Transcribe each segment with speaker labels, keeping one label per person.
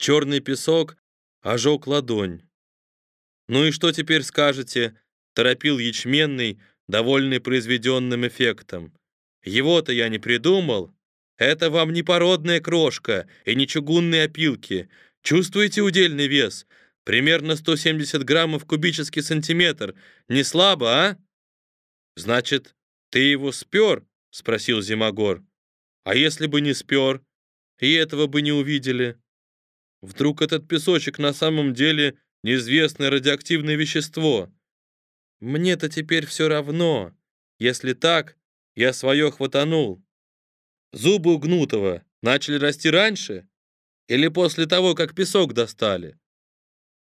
Speaker 1: Черный песок ожег ладонь. «Ну и что теперь скажете?» — торопил ячменный, довольный произведенным эффектом. «Его-то я не придумал. Это вам не породная крошка и не чугунные опилки. Чувствуете удельный вес? Примерно 170 граммов кубический сантиметр. Не слабо, а?» «Значит, ты его спер?» — спросил Зимогор. «А если бы не спер? И этого бы не увидели? Вдруг этот песочек на самом деле неизвестное радиоактивное вещество? Мне-то теперь все равно. Если так, я свое хватанул. Зубы у Гнутого начали расти раньше? Или после того, как песок достали?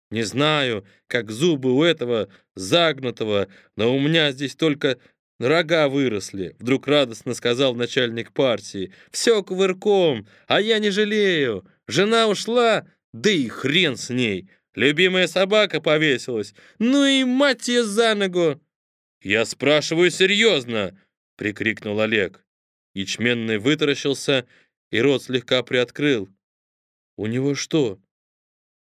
Speaker 1: Не знаю, как зубы у этого загнутого, но у меня здесь только рога выросли, вдруг радостно сказал начальник партии. Все кувырком, а я не жалею. Жена ушла, да и хрен с ней. Любимая собака повесилась. Ну и мать ее за ногу. Я спрашиваю серьезно, прикрикнул Олег. Ячменный вытаращился и рот слегка приоткрыл. У него что,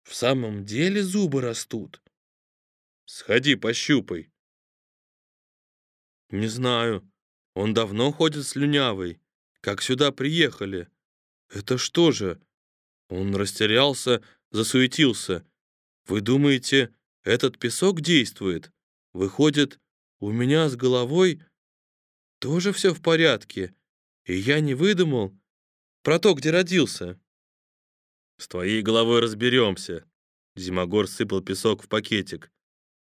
Speaker 1: в самом деле зубы растут? Сходи, пощупай. Не знаю. Он давно ходит слюнявый. Как сюда приехали? Это что же? Он растерялся, засуетился. Вы думаете, этот песок действует? Выходит, у меня с головой тоже все в порядке, и я не выдумал про то, где родился. «С твоей головой разберемся». Зимогор сыпал песок в пакетик.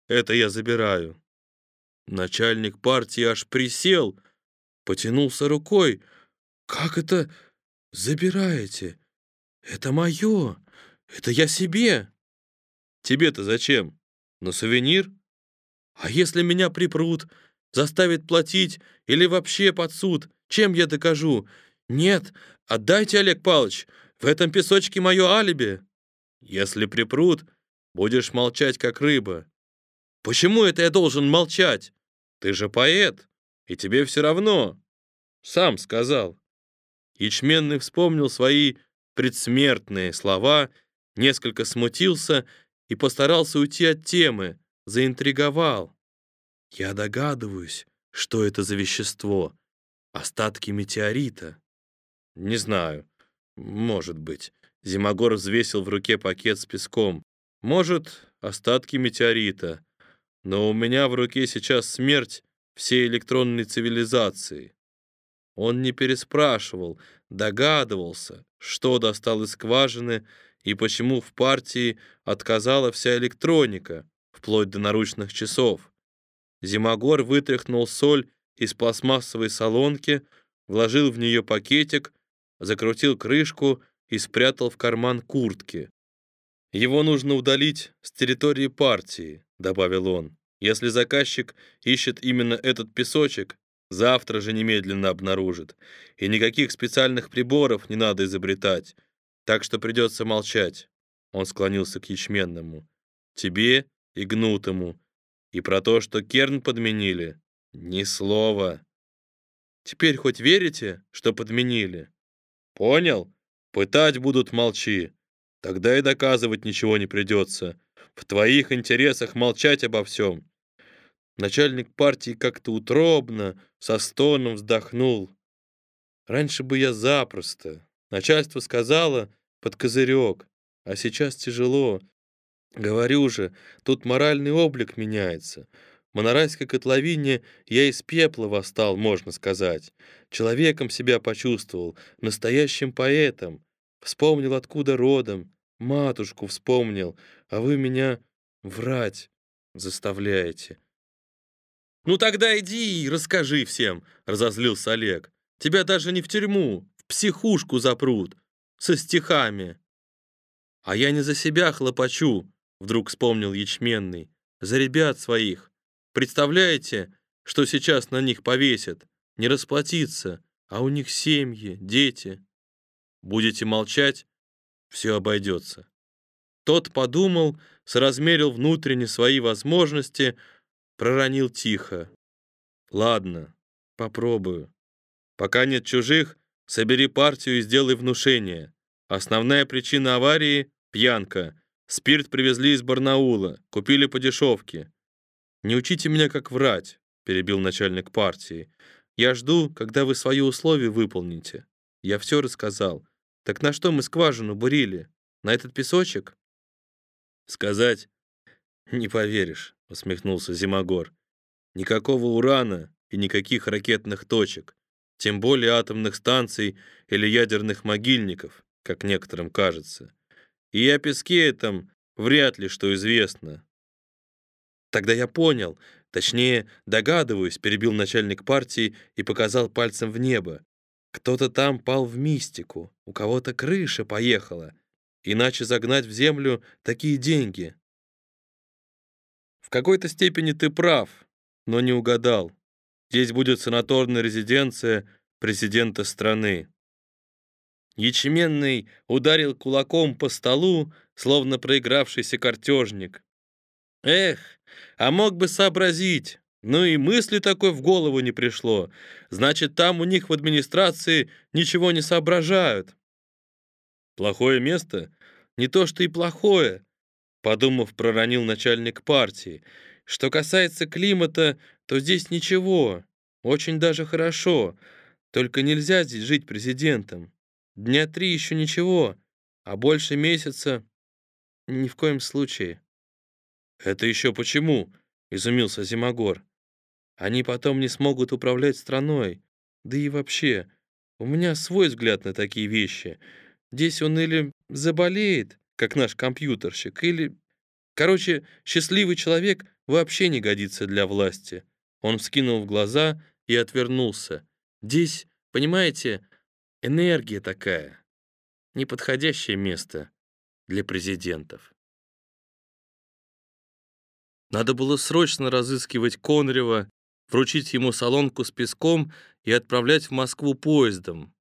Speaker 1: «Это я забираю». Начальник партии аж присел, потянулся рукой. «Как это забираете? Это мое! Это я себе!» «Тебе-то зачем? На сувенир? А если меня припрут, заставят платить или вообще под суд, чем я докажу? Нет, отдайте, Олег Павлович, в этом песочке мое алиби. Если припрут, будешь молчать, как рыба. Почему это я должен молчать? Ты же поэт, и тебе все равно. Сам сказал. Ячменный вспомнил свои предсмертные слова, несколько смутился и постарался уйти от темы, заинтриговал. Я догадываюсь, что это за вещество. Остатки метеорита. Не знаю. Может быть. Зимогор взвесил в руке пакет с песком. Может, остатки метеорита. Но у меня в руке сейчас смерть всей электронной цивилизации. Он не переспрашивал, догадывался, что достал из скважины и почему в партии отказала вся электроника, вплоть до наручных часов. Зимогор вытряхнул соль из пластмассовой солонки, вложил в нее пакетик закрутил крышку и спрятал в карман куртки. «Его нужно удалить с территории партии», — добавил он. «Если заказчик ищет именно этот песочек, завтра же немедленно обнаружит. И никаких специальных приборов не надо изобретать, так что придется молчать». Он склонился к ячменному. «Тебе и гнутому. И про то, что керн подменили, ни слова. Теперь хоть верите, что подменили?» Понял? Пытать будут молчи. Тогда и доказывать ничего не придется. В твоих интересах молчать обо всем. Начальник партии как-то утробно, со стоном вздохнул. Раньше бы я запросто. Начальство сказало под козырек, а сейчас тяжело. Говорю же, тут моральный облик меняется. В Монорайской котловине я из пепла восстал, можно сказать. Человеком себя почувствовал, настоящим поэтом. Вспомнил, откуда родом, матушку вспомнил, а вы меня врать заставляете. «Ну тогда иди и расскажи всем», — разозлился Олег. «Тебя даже не в тюрьму, в психушку запрут, со стихами». «А я не за себя хлопочу», — вдруг вспомнил ячменный, «за ребят своих. Представляете, что сейчас на них повесят? Не расплатиться, а у них семьи, дети. Будете молчать, все обойдется. Тот подумал, соразмерил внутренне свои возможности, проронил тихо. Ладно, попробую. Пока нет чужих, собери партию и сделай внушение. Основная причина аварии Пьянка. Спирт привезли из Барнаула, купили по дешевке. Не учите меня, как врать, перебил начальник партии. Я жду, когда вы свои условия выполните. Я все рассказал. Так на что мы скважину бурили? На этот песочек? Сказать не поверишь, усмехнулся Зимогор. Никакого урана и никаких ракетных точек, тем более атомных станций или ядерных могильников, как некоторым кажется. И о песке этом вряд ли что известно. Тогда я понял, точнее, догадываюсь, перебил начальник партии и показал пальцем в небо. Кто-то там пал в мистику, у кого-то крыша поехала. Иначе загнать в землю такие деньги. Какой-то степени ты прав, но не угадал. Здесь будет санаторная резиденция президента страны. Ячменный ударил кулаком по столу, словно проигравшийся картежник. Эх, а мог бы сообразить. Ну и мысли такой в голову не пришло. Значит, там у них в администрации ничего не соображают. Плохое место? Не то, что и плохое, подумав, проронил начальник партии. Что касается климата, то здесь ничего. Очень даже хорошо. Только нельзя здесь жить президентом. Дня три еще ничего, а больше месяца ни в коем случае. Это еще почему? изумился Зимогор. Они потом не смогут управлять страной. Да и вообще, у меня свой взгляд на такие вещи. Здесь он или заболеет, как наш компьютерщик, или Короче, счастливый человек вообще не годится для власти. Он вскинул в глаза и отвернулся. Здесь, понимаете, Энергия такая. Неподходящее место для президентов. Надо было срочно разыскивать Конрева, вручить ему солонку с песком и отправлять в Москву поездом.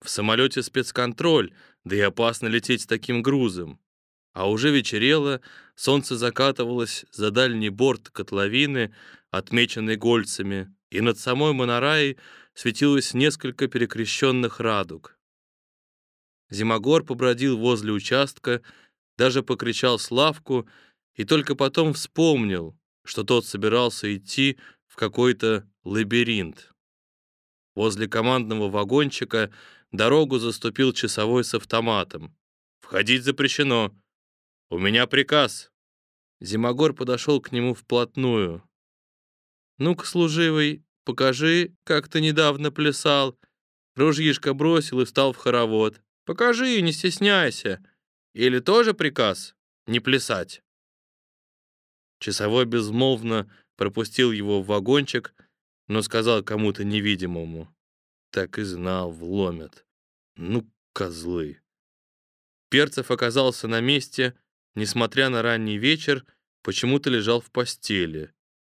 Speaker 1: В самолете спецконтроль, да и опасно лететь с таким грузом. А уже вечерело, солнце закатывалось за дальний борт котловины, отмеченной гольцами, и над самой Монораей светилось несколько перекрещенных радуг. Зимогор побродил возле участка, даже покричал Славку и только потом вспомнил, что тот собирался идти в какой-то лабиринт. Возле командного вагончика дорогу заступил часовой с автоматом. «Входить запрещено. У меня приказ». Зимогор подошел к нему вплотную. «Ну-ка, служивый, Покажи, как ты недавно плясал. Ружьишко бросил и встал в хоровод. Покажи, не стесняйся. Или тоже приказ не плясать. Часовой безмолвно пропустил его в вагончик, но сказал кому-то невидимому. Так и знал, вломят. Ну, козлы. Перцев оказался на месте, несмотря на ранний вечер, почему-то лежал в постели.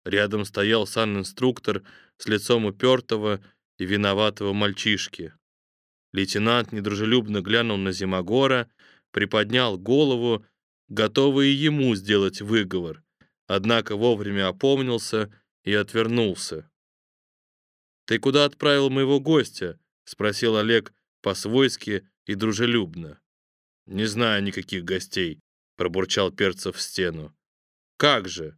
Speaker 1: Рядом стоял сан-инструктор с лицом упертого и виноватого мальчишки. Лейтенант недружелюбно глянул на Зимогора, приподнял голову, готовый ему сделать выговор, однако вовремя опомнился и отвернулся. «Ты куда отправил моего гостя?» — спросил Олег по-свойски и дружелюбно. «Не знаю никаких гостей», — пробурчал Перцев в стену. «Как же?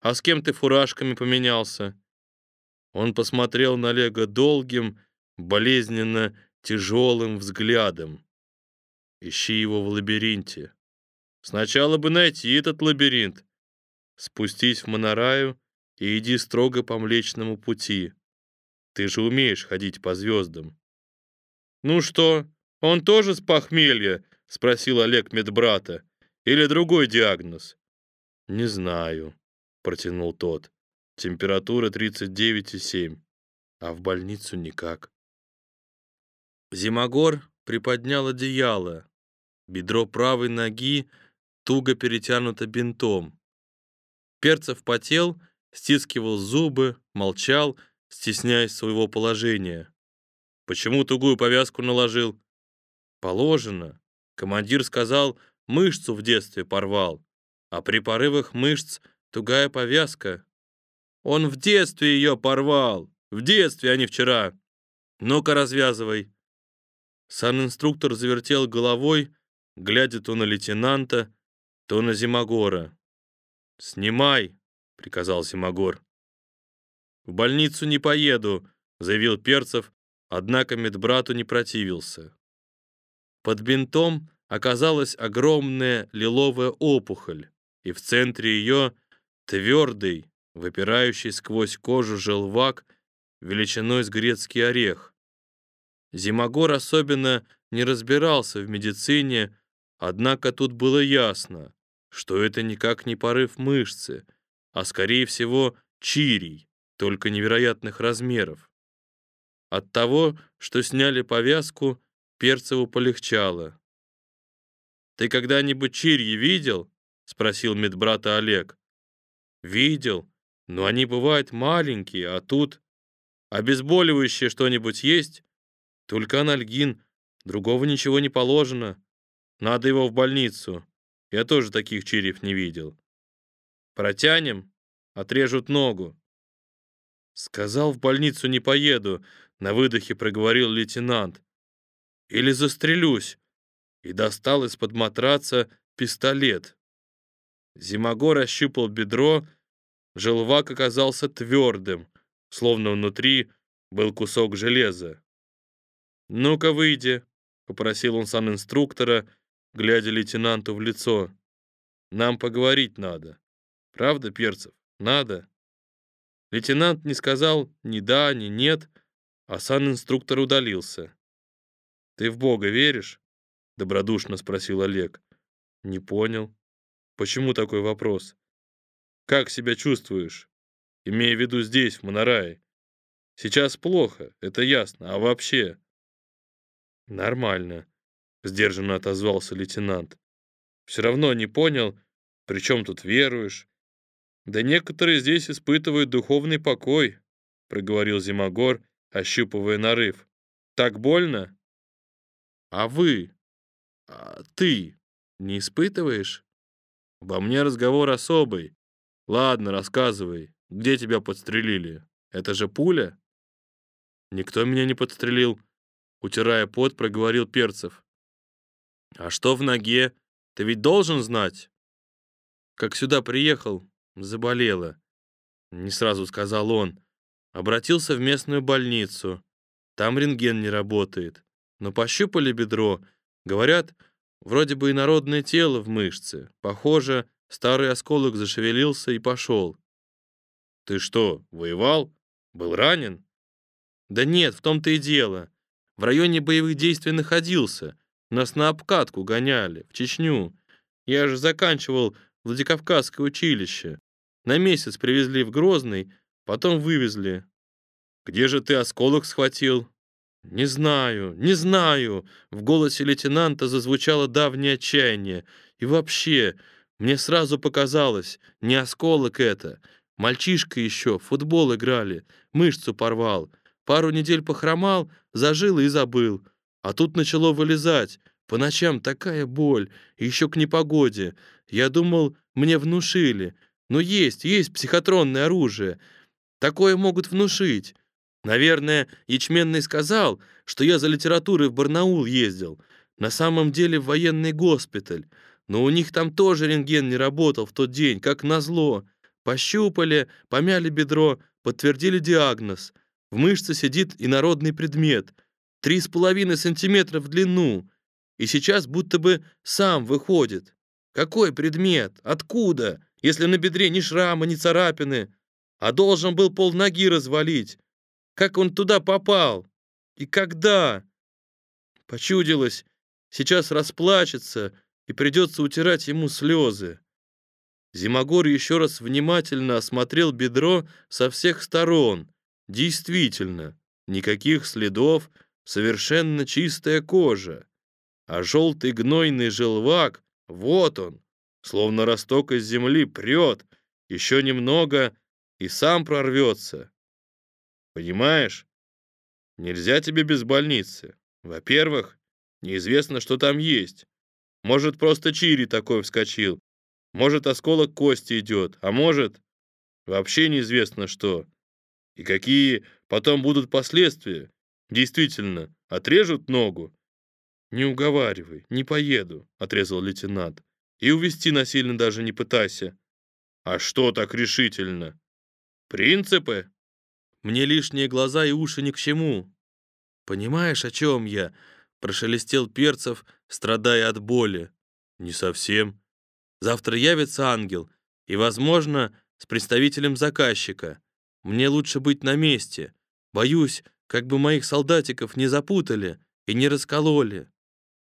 Speaker 1: А с кем ты фуражками поменялся?» Он посмотрел на Олега долгим, болезненно тяжелым взглядом. Ищи его в лабиринте. Сначала бы найти этот лабиринт. Спустись в Монораю и иди строго по Млечному пути. Ты же умеешь ходить по звездам. Ну что, он тоже с похмелья? спросил Олег медбрата. Или другой диагноз? Не знаю, протянул тот. Температура 39,7, а в больницу никак. Зимогор приподнял одеяло. Бедро правой ноги туго перетянуто бинтом. Перцев потел, стискивал зубы, молчал, стесняясь своего положения. Почему тугую повязку наложил? Положено. Командир сказал, мышцу в детстве порвал. А при порывах мышц тугая повязка он в детстве ее порвал. В детстве, а не вчера. Ну-ка, развязывай. Сан-инструктор завертел головой, глядя то на лейтенанта, то на Зимогора. «Снимай!» — приказал Зимогор. «В больницу не поеду», — заявил Перцев, однако медбрату не противился. Под бинтом оказалась огромная лиловая опухоль, и в центре ее твердый, выпирающий сквозь кожу желвак величиной с грецкий орех. Зимогор особенно не разбирался в медицине, однако тут было ясно, что это никак не порыв мышцы, а скорее всего чирий, только невероятных размеров. От того, что сняли повязку, Перцеву полегчало. «Ты когда-нибудь чирьи видел?» — спросил медбрата Олег. «Видел, но они бывают маленькие, а тут...» «Обезболивающее что-нибудь есть?» «Только анальгин, другого ничего не положено. Надо его в больницу. Я тоже таких чирьев не видел». «Протянем? Отрежут ногу». «Сказал, в больницу не поеду», — на выдохе проговорил лейтенант. «Или застрелюсь» и достал из-под матраца пистолет. Зимогор ощупал бедро, желвак оказался твердым, словно внутри был кусок железа. «Ну-ка, выйди», — попросил он сам инструктора, глядя лейтенанту в лицо. «Нам поговорить надо. Правда, Перцев? Надо?» Лейтенант не сказал ни да, ни нет, а сам инструктор удалился. «Ты в Бога веришь?» — добродушно спросил Олег. «Не понял. Почему такой вопрос? Как себя чувствуешь? Имея в виду здесь, в Монорае. Сейчас плохо, это ясно, а вообще...» «Нормально», — сдержанно отозвался лейтенант. «Все равно не понял, при чем тут веруешь, «Да некоторые здесь испытывают духовный покой», — проговорил Зимогор, ощупывая нарыв. «Так больно?» «А вы? А ты не испытываешь?» «Во мне разговор особый. Ладно, рассказывай, где тебя подстрелили? Это же пуля?» «Никто меня не подстрелил», — утирая пот, проговорил Перцев. «А что в ноге? Ты ведь должен знать?» «Как сюда приехал, заболела. Не сразу сказал он. Обратился в местную больницу. Там рентген не работает. Но пощупали бедро. Говорят, вроде бы и народное тело в мышце. Похоже, старый осколок зашевелился и пошел. Ты что, воевал? Был ранен? Да нет, в том-то и дело. В районе боевых действий находился. Нас на обкатку гоняли, в Чечню. Я же заканчивал Владикавказское училище. На месяц привезли в Грозный, потом вывезли. Где же ты осколок схватил? Не знаю, не знаю. В голосе лейтенанта зазвучало давнее отчаяние. И вообще, мне сразу показалось, не осколок это. Мальчишка еще, в футбол играли, мышцу порвал. Пару недель похромал, зажил и забыл. А тут начало вылезать. По ночам такая боль, и еще к непогоде. Я думал, мне внушили. Но есть, есть психотронное оружие. Такое могут внушить. Наверное, Ячменный сказал, что я за литературой в Барнаул ездил. На самом деле в военный госпиталь. Но у них там тоже рентген не работал в тот день, как назло. Пощупали, помяли бедро, подтвердили диагноз. В мышце сидит инородный предмет. Три с половиной сантиметра в длину. И сейчас будто бы сам выходит. Какой предмет? Откуда? Если на бедре ни шрама, ни царапины, а должен был пол ноги развалить? Как он туда попал? И когда? Почудилось, сейчас расплачется, и придется утирать ему слезы. Зимогор еще раз внимательно осмотрел бедро со всех сторон. Действительно, никаких следов, совершенно чистая кожа. А желтый гнойный желвак вот он, словно росток из земли, прет, еще немного и сам прорвется. Понимаешь? Нельзя тебе без больницы. Во-первых, неизвестно, что там есть. Может, просто чири такой вскочил. Может, осколок кости идет, а может, вообще неизвестно что. И какие потом будут последствия. Действительно, отрежут ногу. «Не уговаривай, не поеду», — отрезал лейтенант. «И увести насильно даже не пытайся». «А что так решительно?» «Принципы?» «Мне лишние глаза и уши ни к чему». «Понимаешь, о чем я?» — прошелестел Перцев, страдая от боли. «Не совсем. Завтра явится ангел, и, возможно, с представителем заказчика. Мне лучше быть на месте. Боюсь, как бы моих солдатиков не запутали и не раскололи».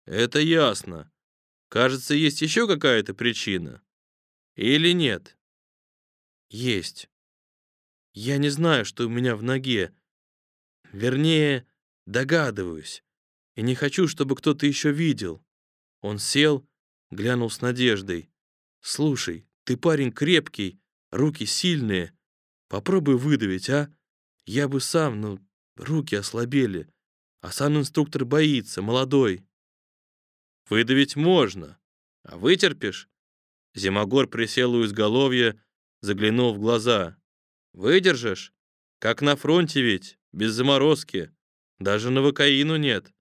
Speaker 1: «Это ясно. Кажется, есть еще какая-то причина. Или нет?» «Есть. Я не знаю, что у меня в ноге. Вернее, догадываюсь. И не хочу, чтобы кто-то еще видел». Он сел, глянул с надеждой. «Слушай, ты парень крепкий, руки сильные. Попробуй выдавить, а? Я бы сам, но руки ослабели. А сам инструктор боится, молодой». Выдавить можно. А вытерпишь? Зимогор присел у изголовья, заглянул в глаза. Выдержишь? Как на фронте ведь, без заморозки. Даже новокаину нет.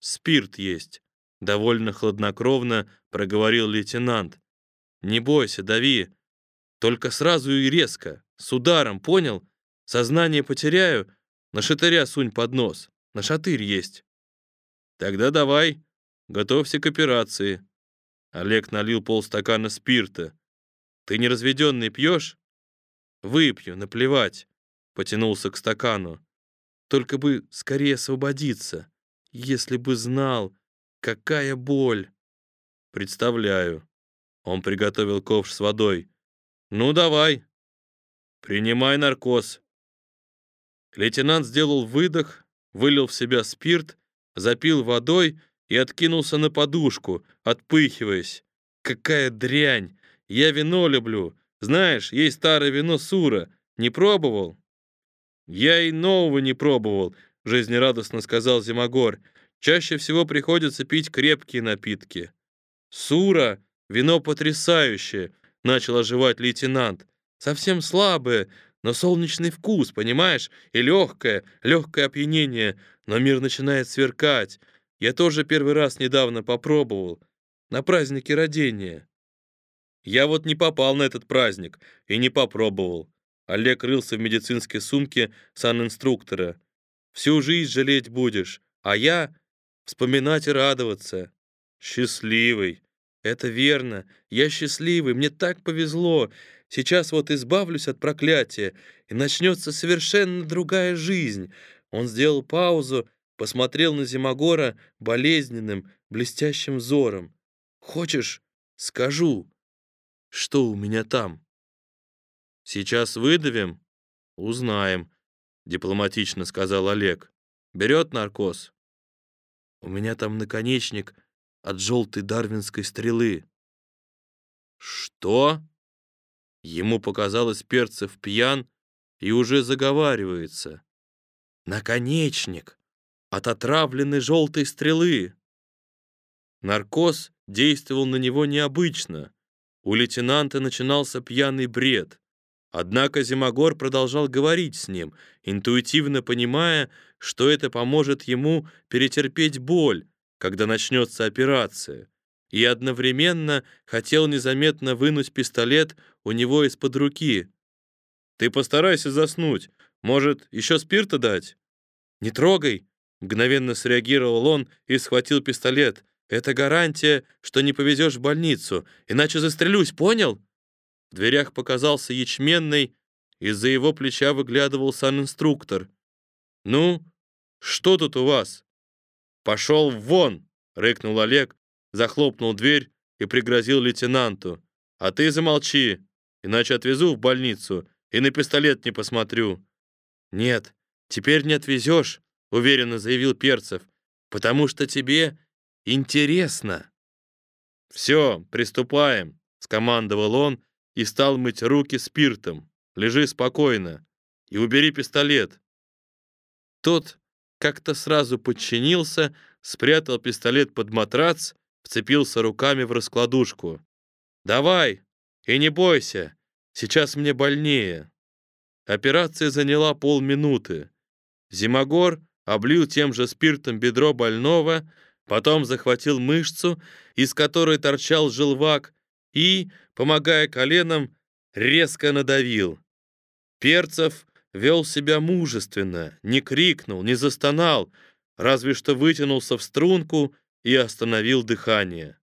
Speaker 1: Спирт есть. Довольно хладнокровно проговорил лейтенант. Не бойся, дави. Только сразу и резко, с ударом, понял? Сознание потеряю, на шатыря сунь под нос. На шатырь есть. Тогда давай, Готовься к операции». Олег налил полстакана спирта. «Ты не разведенный пьешь?» «Выпью, наплевать», — потянулся к стакану. «Только бы скорее освободиться. Если бы знал, какая боль!» «Представляю». Он приготовил ковш с водой. «Ну, давай. Принимай наркоз». Лейтенант сделал выдох, вылил в себя спирт, запил водой и откинулся на подушку, отпыхиваясь. «Какая дрянь! Я вино люблю. Знаешь, есть старое вино Сура. Не пробовал?» «Я и нового не пробовал», — жизнерадостно сказал Зимогор. «Чаще всего приходится пить крепкие напитки». «Сура — вино потрясающее», — начал оживать лейтенант. «Совсем слабое, но солнечный вкус, понимаешь? И легкое, легкое опьянение, но мир начинает сверкать. Я тоже первый раз недавно попробовал. На празднике родения. Я вот не попал на этот праздник и не попробовал. Олег рылся в медицинской сумке санинструктора. Всю жизнь жалеть будешь, а я вспоминать и радоваться. Счастливый. Это верно. Я счастливый. Мне так повезло. Сейчас вот избавлюсь от проклятия, и начнется совершенно другая жизнь. Он сделал паузу посмотрел на Зимогора болезненным, блестящим взором. «Хочешь, скажу, что у меня там?» «Сейчас выдавим, узнаем», — дипломатично сказал Олег. «Берет наркоз?» «У меня там наконечник от желтой дарвинской стрелы». «Что?» Ему показалось Перцев пьян и уже заговаривается. «Наконечник!» От отравленной желтой стрелы. Наркоз действовал на него необычно. У лейтенанта начинался пьяный бред. Однако Зимогор продолжал говорить с ним, интуитивно понимая, что это поможет ему перетерпеть боль, когда начнется операция, и одновременно хотел незаметно вынуть пистолет у него из-под руки. «Ты постарайся заснуть. Может, еще спирта дать?» «Не трогай!» Мгновенно среагировал он и схватил пистолет. «Это гарантия, что не повезешь в больницу, иначе застрелюсь, понял?» В дверях показался ячменный, из-за его плеча выглядывал санинструктор. «Ну, что тут у вас?» «Пошел вон!» — рыкнул Олег, захлопнул дверь и пригрозил лейтенанту. «А ты замолчи, иначе отвезу в больницу и на пистолет не посмотрю». «Нет, теперь не отвезешь», — уверенно заявил Перцев, «потому что тебе интересно». «Все, приступаем», — скомандовал он и стал мыть руки спиртом. «Лежи спокойно и убери пистолет». Тот как-то сразу подчинился, спрятал пистолет под матрац, вцепился руками в раскладушку. «Давай, и не бойся, сейчас мне больнее». Операция заняла полминуты. Зимогор облил тем же спиртом бедро больного, Потом захватил мышцу, из которой торчал желвак, и, помогая коленом, резко надавил. Перцев вел себя мужественно, не крикнул, не застонал, разве что вытянулся в струнку и остановил дыхание.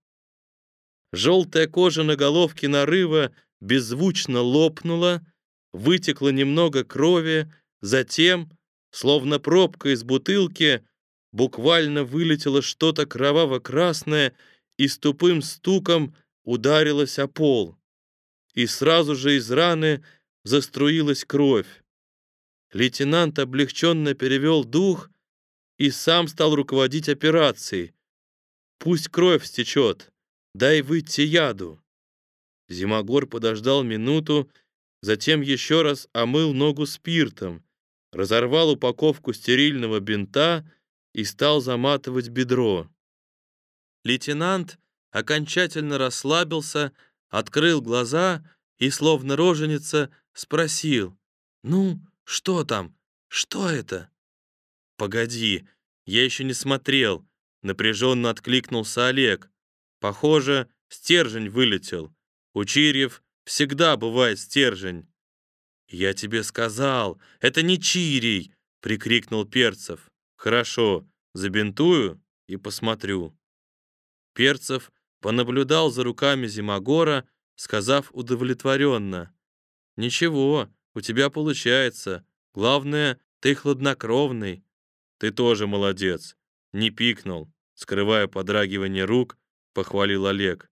Speaker 1: Желтая кожа на головке нарыва беззвучно лопнула, вытекло немного крови, затем, словно пробка из бутылки, буквально вылетело что-то кроваво-красное и с тупым стуком ударилось о пол. И сразу же из раны заструилась кровь. Лейтенант облегченно перевел дух и сам стал руководить операцией. «Пусть кровь стечет, дай выйти яду». Зимогор подождал минуту, затем еще раз омыл ногу спиртом, разорвал упаковку стерильного бинта и стал заматывать бедро. Лейтенант окончательно расслабился, открыл глаза и, словно роженица, спросил, «Ну, что там? Что это?» «Погоди, я еще не смотрел», — напряженно откликнулся Олег. «Похоже, стержень вылетел. У Чирьев всегда бывает стержень». «Я тебе сказал, это не Чирий!» — прикрикнул Перцев. «Хорошо, забинтую и посмотрю». Перцев понаблюдал за руками Зимогора, сказав удовлетворенно. «Ничего, у тебя получается. Главное, ты хладнокровный. Ты тоже молодец. Не пикнул». Скрывая подрагивание рук, похвалил Олег.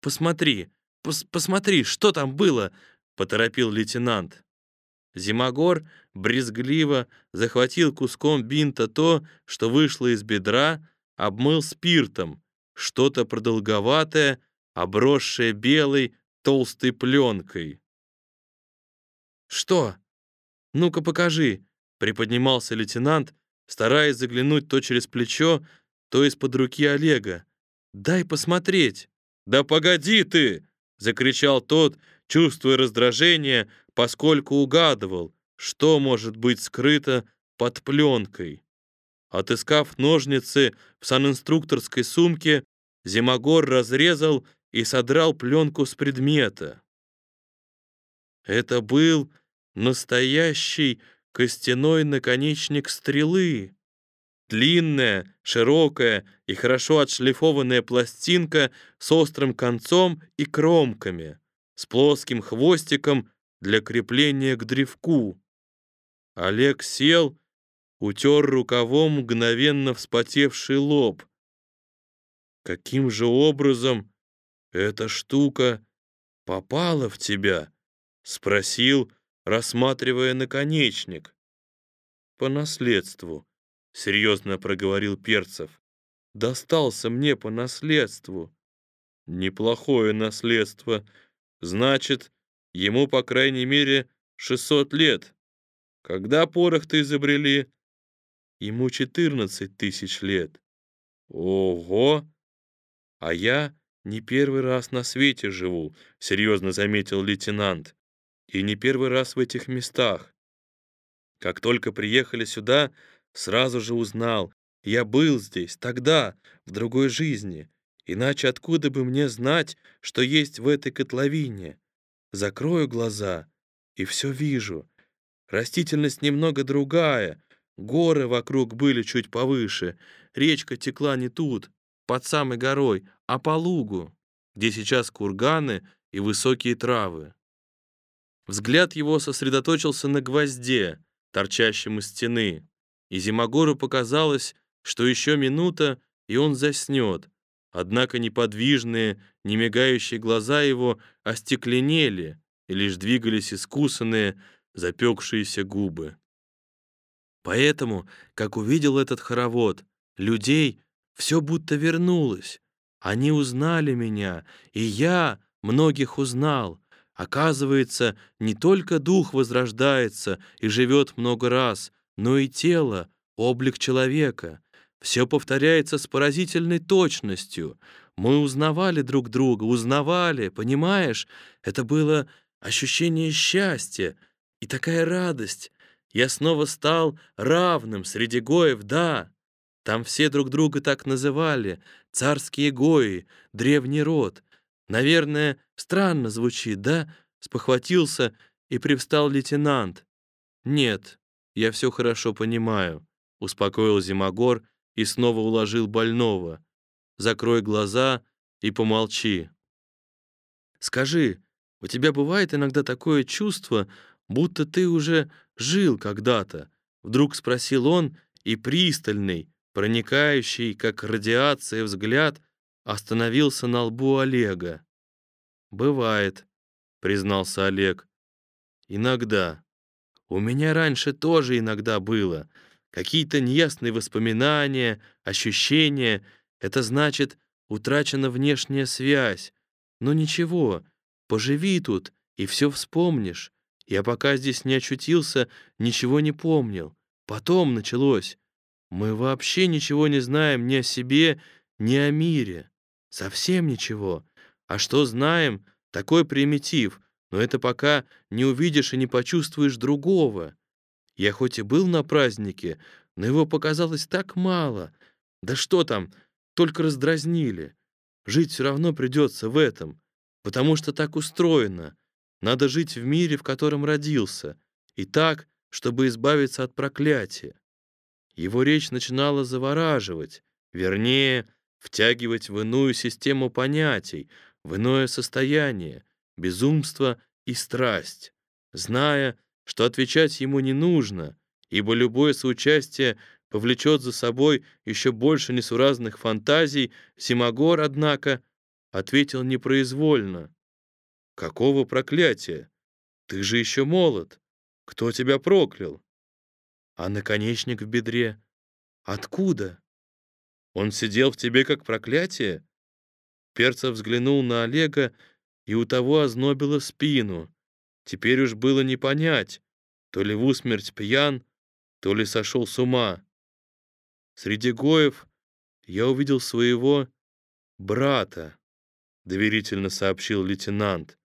Speaker 1: «Посмотри, пос посмотри, что там было!» — поторопил лейтенант. Зимогор брезгливо захватил куском бинта то, что вышло из бедра, обмыл спиртом, что-то продолговатое, обросшее белой толстой пленкой. «Что? Ну-ка покажи!» — приподнимался лейтенант, стараясь заглянуть то через плечо, то из-под руки Олега. «Дай посмотреть!» «Да погоди ты!» — закричал тот, чувствуя раздражение, поскольку угадывал, что может быть скрыто под пленкой. Отыскав ножницы в санинструкторской сумке, Зимогор разрезал и содрал пленку с предмета. Это был настоящий костяной наконечник стрелы. Длинная, широкая и хорошо отшлифованная пластинка с острым концом и кромками, с плоским хвостиком для крепления к древку. Олег сел, утер рукавом мгновенно вспотевший лоб. Каким же образом эта штука попала в тебя? Спросил, рассматривая наконечник. По наследству, серьезно проговорил Перцев. Достался мне по наследству. Неплохое наследство. Значит, ему, по крайней мере, 600 лет. Когда порох-то изобрели? Ему 14 тысяч лет. Ого! А я не первый раз на свете живу, серьезно заметил лейтенант. И не первый раз в этих местах. Как только приехали сюда, сразу же узнал, я был здесь тогда, в другой жизни. Иначе откуда бы мне знать, что есть в этой котловине? Закрою глаза и все вижу. Растительность немного другая, горы вокруг были чуть повыше, речка текла не тут, под самой горой, а по лугу, где сейчас курганы и высокие травы. Взгляд его сосредоточился на гвозде, торчащем из стены, и Зимогору показалось, что еще минута, и он заснет. Однако неподвижные, не мигающие глаза его остекленели, и лишь двигались искусанные, запекшиеся губы. Поэтому, как увидел этот хоровод, людей все будто вернулось. Они узнали меня, и я многих узнал. Оказывается, не только дух возрождается и живет много раз, но и тело, облик человека. Все повторяется с поразительной точностью. Мы узнавали друг друга, узнавали, понимаешь? Это было ощущение счастья и такая радость. Я снова стал равным среди гоев, да. Там все друг друга так называли. Царские гои, древний род. Наверное, странно звучит, да? Спохватился и привстал лейтенант. Нет, я все хорошо понимаю, успокоил Зимогор и снова уложил больного. Закрой глаза и помолчи. Скажи, у тебя бывает иногда такое чувство, будто ты уже жил когда-то? Вдруг спросил он, и пристальный, проникающий, как радиация, взгляд остановился на лбу Олега. «Бывает», — признался Олег. «Иногда. У меня раньше тоже иногда было. Какие-то неясные воспоминания, ощущения. Это значит, утрачена внешняя связь. Но ничего, поживи тут, и все вспомнишь. Я пока здесь не очутился, ничего не помнил. Потом началось. Мы вообще ничего не знаем ни о себе, ни о мире. Совсем ничего. А что знаем, такой примитив, но это пока не увидишь и не почувствуешь другого. Я хоть и был на празднике, но его показалось так мало. Да что там, только раздразнили. Жить все равно придется в этом, потому что так устроено. Надо жить в мире, в котором родился, и так, чтобы избавиться от проклятия. Его речь начинала завораживать, вернее, втягивать в иную систему понятий, в иное состояние, безумство и страсть, зная, что отвечать ему не нужно, ибо любое соучастие повлечет за собой еще больше несуразных фантазий, Симагор, однако, ответил непроизвольно. «Какого проклятия? Ты же еще молод. Кто тебя проклял?» «А наконечник в бедре? Откуда?» «Он сидел в тебе как проклятие?» Перцев взглянул на Олега, и у того ознобило спину. Теперь уж было не понять, то ли в усмерть пьян, то ли сошел с ума. Среди гоев я увидел своего брата, доверительно сообщил лейтенант.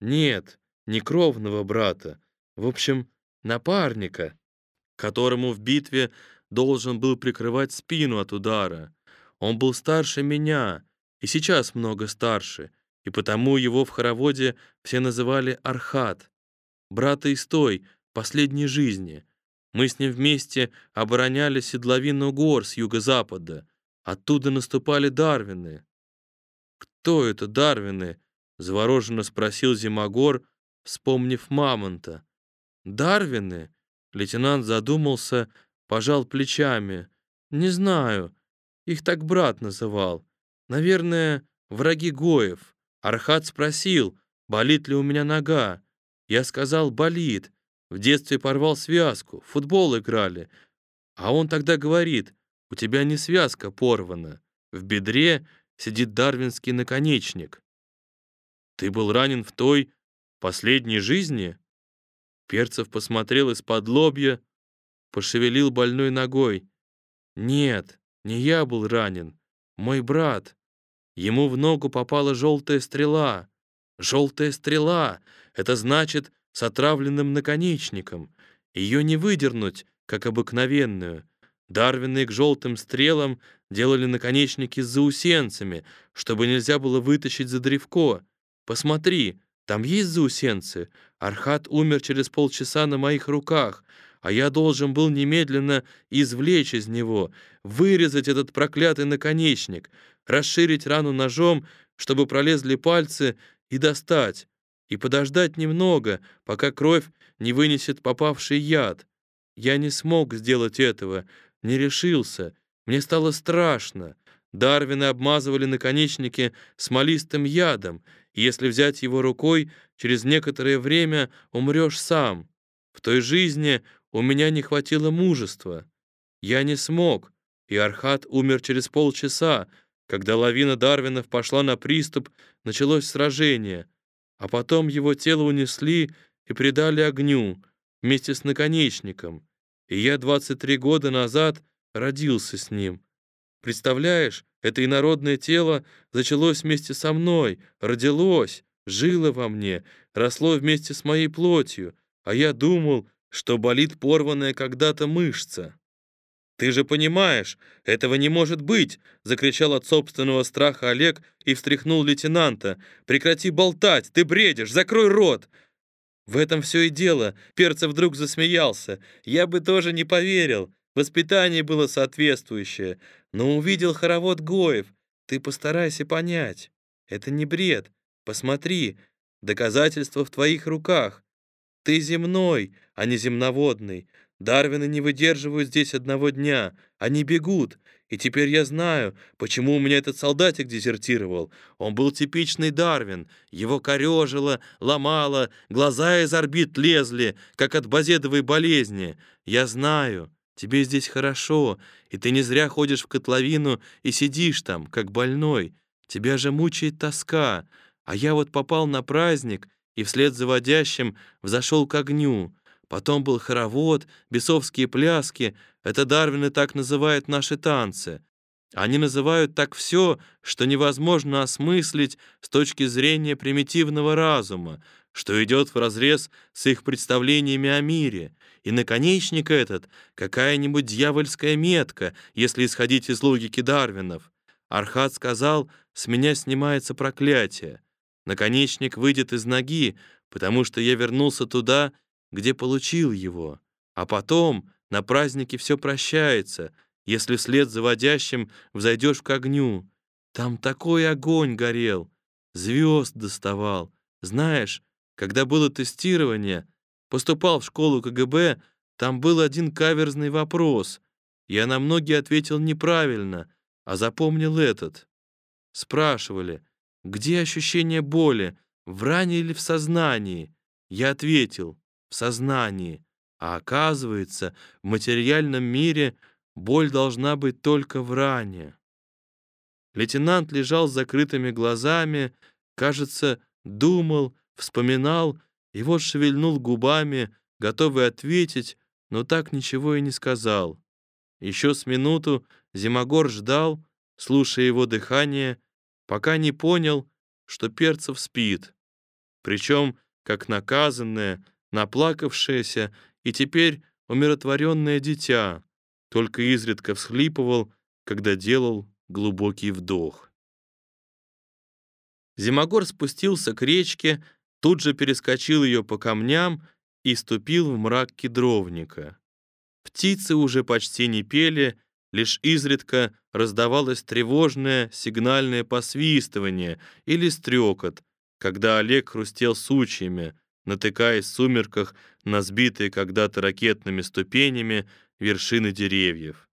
Speaker 1: Нет, не кровного брата, в общем, напарника, которому в битве должен был прикрывать спину от удара. Он был старше меня, и сейчас много старше, и потому его в хороводе все называли Архат, брата из той, последней жизни. Мы с ним вместе обороняли седловину гор с юго-запада. Оттуда наступали Дарвины. «Кто это Дарвины?» — завороженно спросил Зимогор, вспомнив Мамонта. «Дарвины?» — лейтенант задумался, пожал плечами. «Не знаю. Их так брат называл. Наверное, враги Гоев. Архат спросил, болит ли у меня нога. Я сказал, болит. В детстве порвал связку, в футбол играли. А он тогда говорит, у тебя не связка порвана. В бедре сидит дарвинский наконечник. Ты был ранен в той последней жизни? Перцев посмотрел из-под лобья, пошевелил больной ногой. Нет, не я был ранен, мой брат. Ему в ногу попала желтая стрела. Желтая стрела — это значит, с отравленным наконечником. Ее не выдернуть, как обыкновенную. Дарвины к желтым стрелам делали наконечники с заусенцами, чтобы нельзя было вытащить за древко. Посмотри, там есть заусенцы. Архат умер через полчаса на моих руках, а я должен был немедленно извлечь из него, вырезать этот проклятый наконечник, расширить рану ножом, чтобы пролезли пальцы, и достать и подождать немного, пока кровь не вынесет попавший яд. Я не смог сделать этого, не решился. Мне стало страшно. Дарвины обмазывали наконечники смолистым ядом, если взять его рукой, через некоторое время умрешь сам. В той жизни у меня не хватило мужества. Я не смог, и Архат умер через полчаса. Когда лавина Дарвинов пошла на приступ, началось сражение — а потом его тело унесли и предали огню вместе с наконечником, и я 23 года назад родился с ним. Представляешь, это инородное тело зачалось вместе со мной, родилось, жило во мне, росло вместе с моей плотью, а я думал, что болит порванная когда-то мышца. «Ты же понимаешь, этого не может быть!» — закричал от собственного страха Олег и встряхнул лейтенанта. «Прекрати болтать! Ты бредишь! Закрой рот!» В этом все и дело. Перцев вдруг засмеялся. Я бы тоже не поверил. Воспитание было соответствующее. Но увидел хоровод Гоев. Ты постарайся понять. Это не бред. Посмотри. Доказательства в твоих руках. Ты земной, а не земноводный. Дарвины не выдерживают здесь одного дня. Они бегут. И теперь я знаю, почему у меня этот солдатик дезертировал. Он был типичный Дарвин. Его корежило, ломало, глаза из орбит лезли, как от базедовой болезни. Я знаю, тебе здесь хорошо, и ты не зря ходишь в котловину и сидишь там, как больной. Тебя же мучает тоска. А я вот попал на праздник и вслед за водящим взошел к огню. Потом был хоровод, бесовские пляски. Это Дарвины так называют наши танцы. Они называют так все, что невозможно осмыслить с точки зрения примитивного разума, что идет вразрез с их представлениями о мире. И наконечник этот — какая-нибудь дьявольская метка, если исходить из логики Дарвинов. Архат сказал, с меня снимается проклятие. Наконечник выйдет из ноги, потому что я вернулся туда, где получил его. А потом на празднике все прощается, если вслед за водящим взойдешь к огню. Там такой огонь горел, звезд доставал. Знаешь, когда было тестирование, поступал в школу КГБ, там был один каверзный вопрос. Я на многие ответил неправильно, а запомнил этот. Спрашивали, где ощущение боли, в ране или в сознании? Я ответил, в сознании. А оказывается, в материальном мире боль должна быть только в ране. Лейтенант лежал с закрытыми глазами, кажется, думал, вспоминал, и вот шевельнул губами, готовый ответить, но так ничего и не сказал. Еще с минуту Зимогор ждал, слушая его дыхание, пока не понял, что Перцев спит. Причем, как наказанное, наплакавшееся и теперь умиротворенное дитя, только изредка всхлипывал, когда делал глубокий вдох. Зимогор спустился к речке, тут же перескочил ее по камням и ступил в мрак кедровника. Птицы уже почти не пели, лишь изредка раздавалось тревожное сигнальное посвистывание или стрекот, когда Олег хрустел сучьями, натыкаясь в сумерках на сбитые когда-то ракетными ступенями вершины деревьев.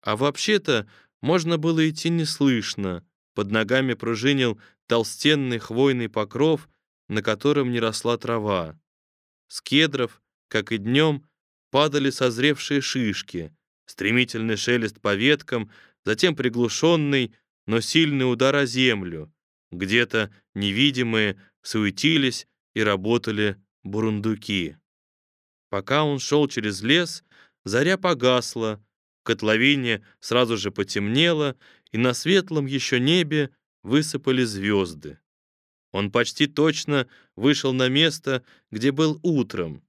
Speaker 1: А вообще-то можно было идти неслышно. Под ногами пружинил толстенный хвойный покров, на котором не росла трава. С кедров, как и днем, падали созревшие шишки, стремительный шелест по веткам, затем приглушенный, но сильный удар о землю. Где-то невидимые суетились, и работали бурундуки. Пока он шел через лес, заря погасла, в котловине сразу же потемнело, и на светлом еще небе высыпали звезды. Он почти точно вышел на место, где был утром.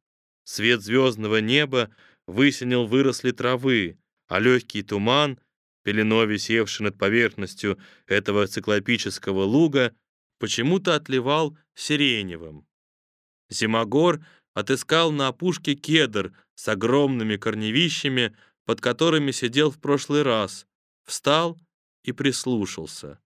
Speaker 1: Свет звездного неба высинил выросли травы, а легкий туман, пеленой висевший над поверхностью этого циклопического луга, почему-то отливал сиреневым. Зимогор отыскал на опушке кедр с огромными корневищами, под которыми сидел в прошлый раз, встал и прислушался.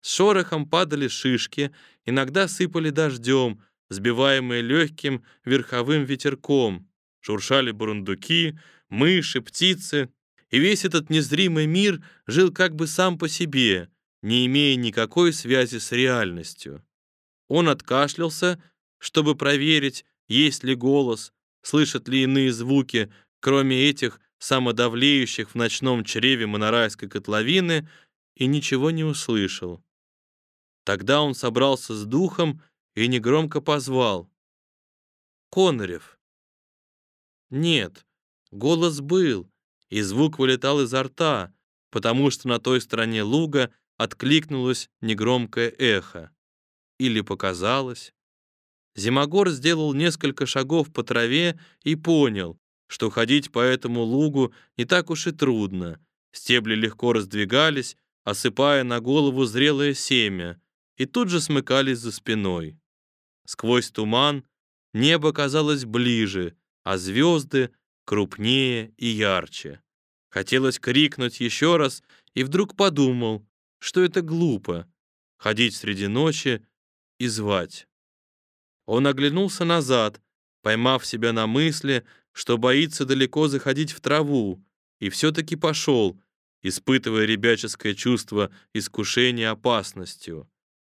Speaker 1: С шорохом падали шишки, иногда сыпали дождем, сбиваемые легким верховым ветерком. Шуршали бурундуки, мыши, птицы. И весь этот незримый мир жил как бы сам по себе, не имея никакой связи с реальностью. Он откашлялся, чтобы проверить, есть ли голос, слышат ли иные звуки, кроме этих самодавлеющих в ночном чреве монорайской котловины, и ничего не услышал. Тогда он собрался с духом и негромко позвал. «Конорев!» Нет, голос был, и звук вылетал изо рта, потому что на той стороне луга откликнулось негромкое эхо. Или показалось. Зимогор сделал несколько шагов по траве и понял, что ходить по этому лугу не так уж и трудно. Стебли легко раздвигались, осыпая на голову зрелое семя, и тут же смыкались за спиной. Сквозь туман небо казалось ближе, а звезды крупнее и ярче. Хотелось крикнуть еще раз, и вдруг подумал, что это глупо — ходить среди ночи и звать. Он оглянулся назад, поймав себя на мысли, что боится далеко заходить в траву, и все-таки пошел, испытывая ребяческое чувство искушения опасностью.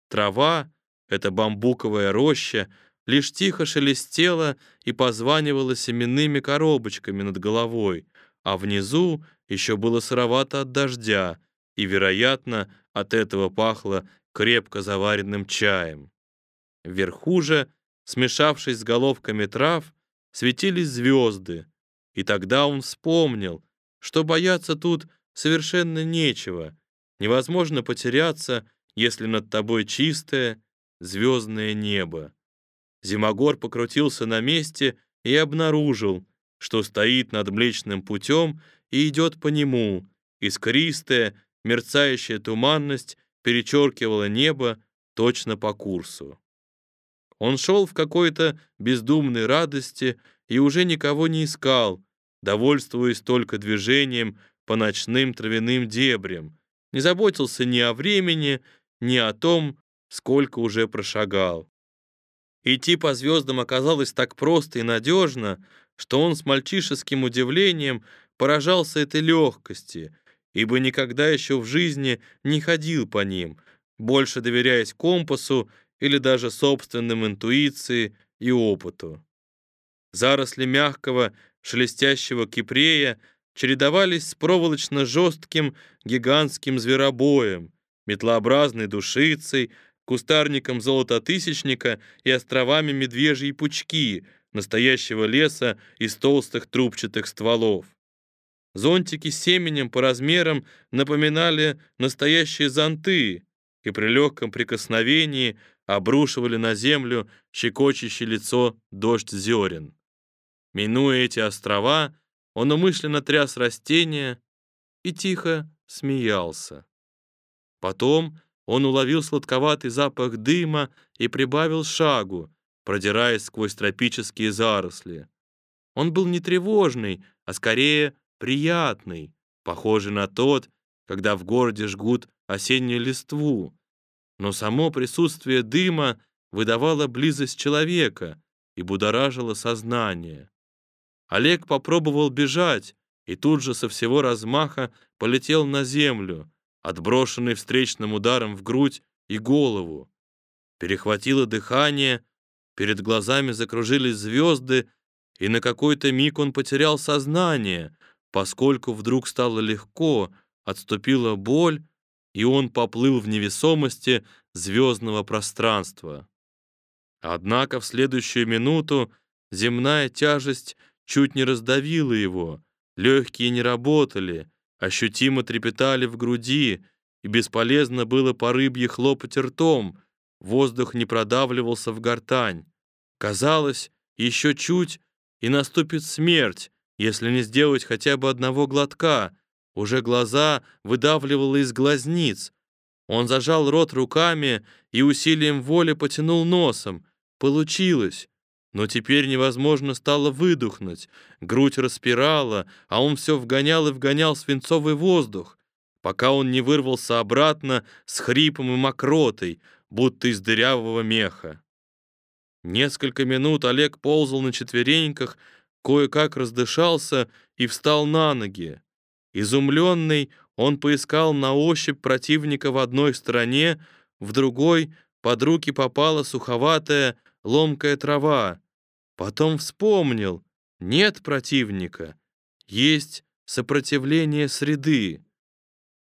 Speaker 1: Трава, эта бамбуковая роща, лишь тихо шелестела и позванивала семенными коробочками над головой, а внизу еще было сыровато от дождя, и, вероятно, от этого пахло крепко заваренным чаем. Вверху же, смешавшись с головками трав, светились звезды, и тогда он вспомнил, что бояться тут совершенно нечего, невозможно потеряться, если над тобой чистое звездное небо. Зимогор покрутился на месте и обнаружил, что стоит над Млечным путем и идет по нему. Искристая, мерцающая туманность перечеркивала небо точно по курсу. Он шел в какой-то бездумной радости и уже никого не искал, довольствуясь только движением по ночным травяным дебрям, не заботился ни о времени, ни о том, сколько уже прошагал. Идти по звездам оказалось так просто и надежно, что он с мальчишеским удивлением поражался этой легкости, ибо никогда еще в жизни не ходил по ним, больше доверяясь компасу или даже собственным интуиции и опыту. Заросли мягкого, шелестящего кипрея чередовались с проволочно-жестким гигантским зверобоем, метлообразной душицей, кустарником золототысячника и островами медвежьей пучки, настоящего леса из толстых трубчатых стволов. Зонтики с семенем по размерам напоминали настоящие зонты и при легком прикосновении обрушивали на землю щекочущее лицо дождь зерен. Минуя эти острова, он умышленно тряс растения и тихо смеялся. Потом он уловил сладковатый запах дыма и прибавил шагу, продираясь сквозь тропические заросли. Он был не тревожный, а скорее приятный, похожий на тот, когда в городе жгут осеннюю листву. Но само присутствие дыма выдавало близость человека и будоражило сознание. Олег попробовал бежать и тут же со всего размаха полетел на землю, отброшенный встречным ударом в грудь и голову. Перехватило дыхание, перед глазами закружились звезды, и на какой-то миг он потерял сознание, поскольку вдруг стало легко, отступила боль, и он поплыл в невесомости звездного пространства. Однако в следующую минуту земная тяжесть чуть не раздавила его, легкие не работали, ощутимо трепетали в груди, и бесполезно было по рыбье хлопать ртом, воздух не продавливался в гортань. Казалось, еще чуть, и наступит смерть, если не сделать хотя бы одного глотка. Уже глаза выдавливало из глазниц. Он зажал рот руками и усилием воли потянул носом. Получилось. Но теперь невозможно стало выдохнуть. Грудь распирала, а он все вгонял и вгонял свинцовый воздух, пока он не вырвался обратно с хрипом и мокротой, будто из дырявого меха. Несколько минут Олег ползал на четвереньках, кое-как раздышался и встал на ноги. Изумленный, он поискал на ощупь противника в одной стороне, в другой под руки попала суховатая, ломкая трава. Потом вспомнил, нет противника, есть сопротивление среды.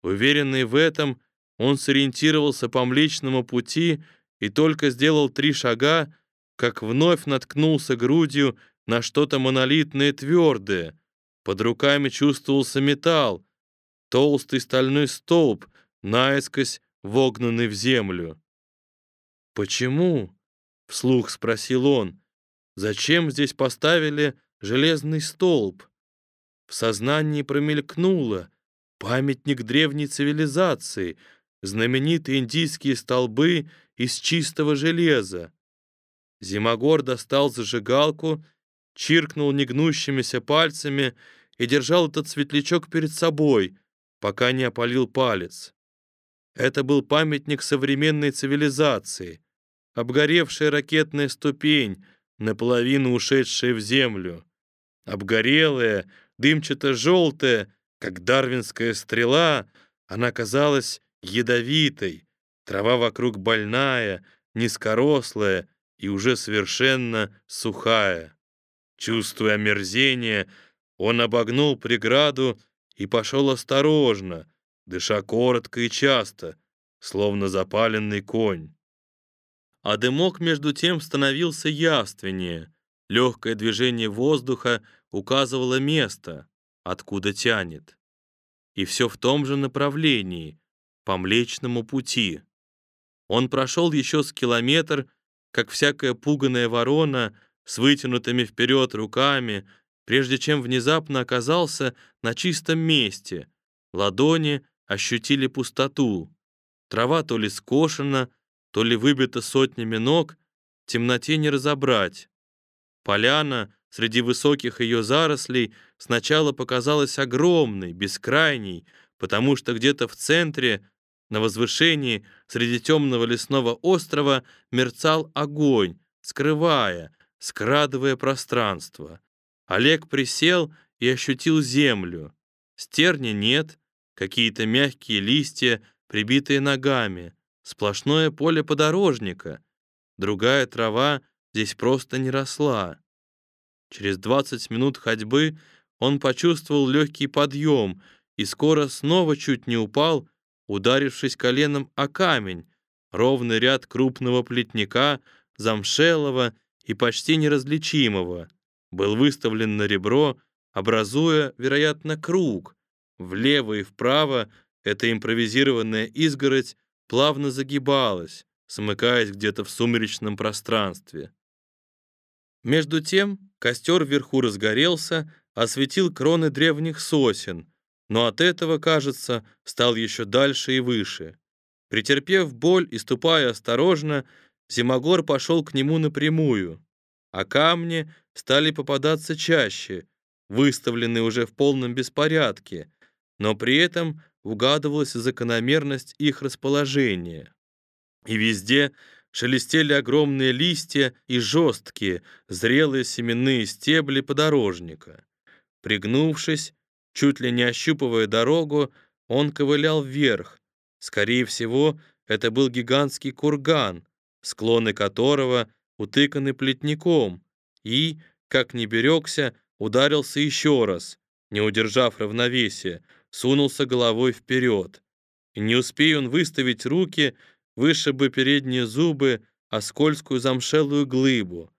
Speaker 1: Уверенный в этом, он сориентировался по Млечному пути и только сделал три шага, как вновь наткнулся грудью на что-то монолитное твердое. Под руками чувствовался металл, толстый стальной столб, наискось вогнанный в землю. «Почему?» — вслух спросил он. «Зачем здесь поставили железный столб?» в сознании промелькнуло памятник древней цивилизации, знаменитые индийские столбы из чистого железа. Зимогор достал зажигалку, чиркнул негнущимися пальцами и держал этот светлячок перед собой, пока не опалил палец. Это был памятник современной цивилизации, обгоревшая ракетная ступень, наполовину ушедшая в землю, обгорелая, дымчато-желтая, как дарвинская стрела, она казалась ядовитой, трава вокруг больная, низкорослая и уже совершенно сухая. Чувствуя омерзение, он обогнул преграду и пошел осторожно, дыша коротко и часто, словно запаленный конь. А дымок между тем становился явственнее. Легкое движение воздуха указывало место, откуда тянет. И все в том же направлении, по Млечному пути. Он прошел еще с километр, как всякая пуганая ворона с вытянутыми вперед руками, прежде чем внезапно оказался на чистом месте. Ладони ощутили пустоту. Трава то ли скошена, то ли выбита сотнями ног, темноте не разобрать. Поляна среди высоких ее зарослей сначала показалась огромной, бескрайней, потому что где-то в центре, на возвышении, среди темного лесного острова, мерцал огонь, скрывая, скрадывая пространство. Олег присел и ощутил землю. Стерни нет, какие-то мягкие листья, прибитые ногами, сплошное поле подорожника. Другая трава здесь просто не росла. Через 20 минут ходьбы он почувствовал легкий подъем и скоро снова чуть не упал, ударившись коленом о камень, ровный ряд крупного плетника, замшелого и почти неразличимого был выставлен на ребро, образуя, вероятно, круг. Влево и вправо эта импровизированная изгородь плавно загибалась, смыкаясь где-то в сумеречном пространстве. Между тем костер вверху разгорелся, осветил кроны древних сосен, но от этого, кажется, стал еще дальше и выше. Претерпев боль и ступая осторожно, Зимогор пошел к нему напрямую, а камни стали попадаться чаще, выставленные уже в полном беспорядке, но при этом угадывалась закономерность их расположения. И везде шелестели огромные листья и жесткие, зрелые семенные стебли подорожника. Пригнувшись, чуть ли не ощупывая дорогу, он ковылял вверх. Скорее всего, это был гигантский курган, склоны которого утыканы плетником, и, как не берегся, ударился еще раз, не удержав равновесия, сунулся головой вперед. Не успея он выставить руки, вышибы передние зубы о скользкую замшелую глыбу,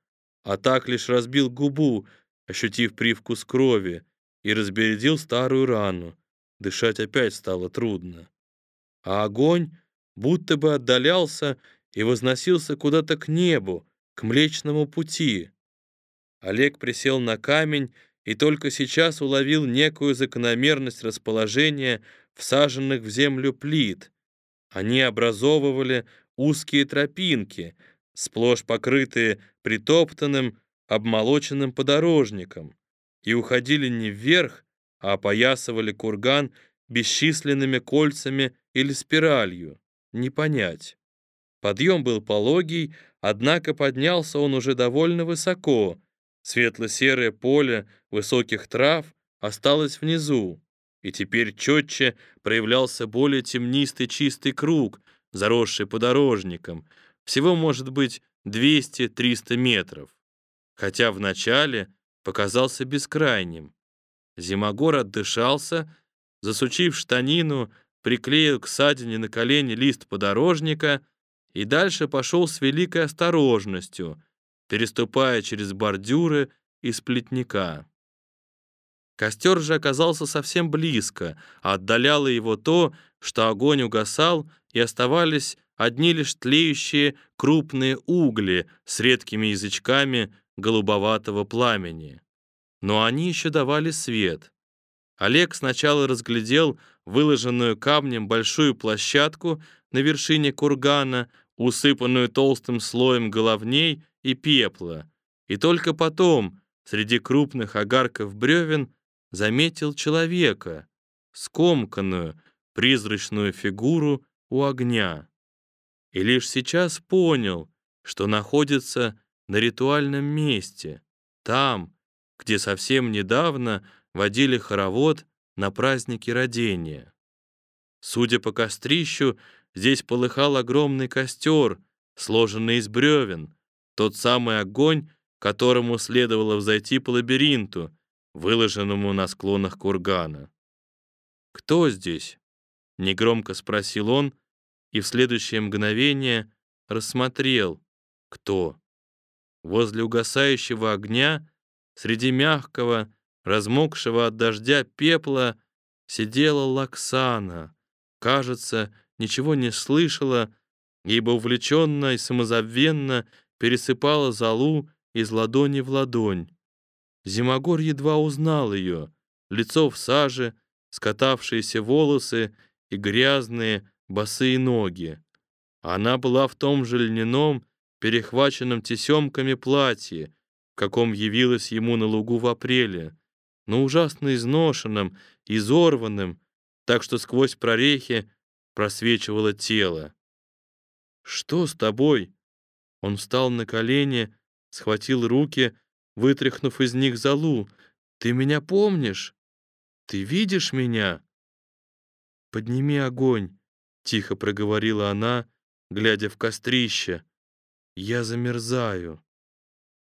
Speaker 1: а так лишь разбил губу, ощутив привкус крови, и разбередил старую рану. Дышать опять стало трудно. А огонь будто бы отдалялся и возносился куда-то к небу, к Млечному пути. Олег присел на камень и только сейчас уловил некую закономерность расположения всаженных в землю плит. Они образовывали узкие тропинки, сплошь покрытые притоптанным, обмолоченным подорожником, и уходили не вверх, а опоясывали курган бесчисленными кольцами или спиралью. Не понять. Подъем был пологий, однако поднялся он уже довольно высоко, Светло-серое поле высоких трав осталось внизу, и теперь четче проявлялся более темнистый чистый круг, заросший подорожником, всего, может быть, 200-300 метров, хотя вначале показался бескрайним. Зимогор отдышался, засучив штанину, приклеил к садине на колени лист подорожника и дальше пошел с великой осторожностью, переступая через бордюры и сплетника. Костер же оказался совсем близко, а отдаляло его то, что огонь угасал, и оставались одни лишь тлеющие крупные угли с редкими язычками голубоватого пламени. Но они еще давали свет. Олег сначала разглядел выложенную камнем большую площадку на вершине кургана, усыпанную толстым слоем головней и пепла, и только потом, среди крупных огарков бревен, заметил человека, скомканную, призрачную фигуру у огня. И лишь сейчас понял, что находится на ритуальном месте, там, где совсем недавно водили хоровод на празднике родения. Судя по кострищу, здесь полыхал огромный костер, сложенный из бревен, тот самый огонь, которому следовало взойти по лабиринту, выложенному на склонах кургана. «Кто здесь?» — негромко спросил он, и в следующее мгновение рассмотрел, кто. Возле угасающего огня, среди мягкого, размокшего от дождя пепла, сидела Лаксана. Кажется, ничего не слышала, ибо увлеченно и самозабвенно пересыпала золу из ладони в ладонь. Зимогор едва узнал ее, лицо в саже, скатавшиеся волосы и грязные босые ноги. Она была в том же льняном, перехваченном тесемками платье, в каком явилась ему на лугу в апреле, но ужасно изношенным, изорванным, так что сквозь прорехи просвечивало тело. «Что с тобой?» Он встал на колени, схватил руки, вытряхнув из них золу. «Ты меня помнишь? Ты видишь меня?» «Подними огонь», — тихо проговорила она, глядя в кострище. «Я замерзаю».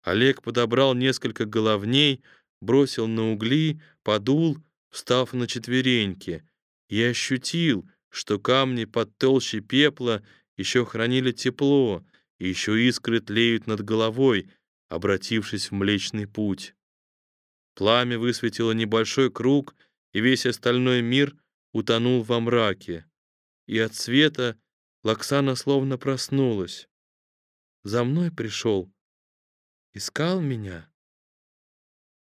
Speaker 1: Олег подобрал несколько головней, бросил на угли, подул, встав на четвереньки, и ощутил, что камни под толщей пепла еще хранили тепло, и еще искры тлеют над головой, обратившись в Млечный Путь. Пламя высветило небольшой круг, и весь остальной мир утонул во мраке. И от света Лаксана словно проснулась. «За мной пришел. Искал меня?»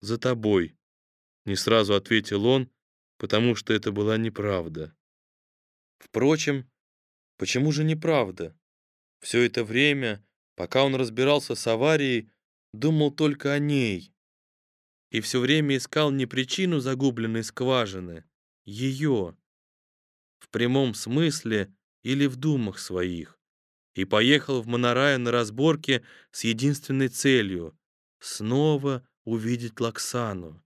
Speaker 1: «За тобой», — не сразу ответил он, потому что это была неправда. Впрочем, почему же неправда? Все это время, пока он разбирался с аварией, думал только о ней. И все время искал не причину загубленной скважины, ее. В прямом смысле или в думах своих. И поехал в Монорая на разборке с единственной целью — снова увидеть Лаксану.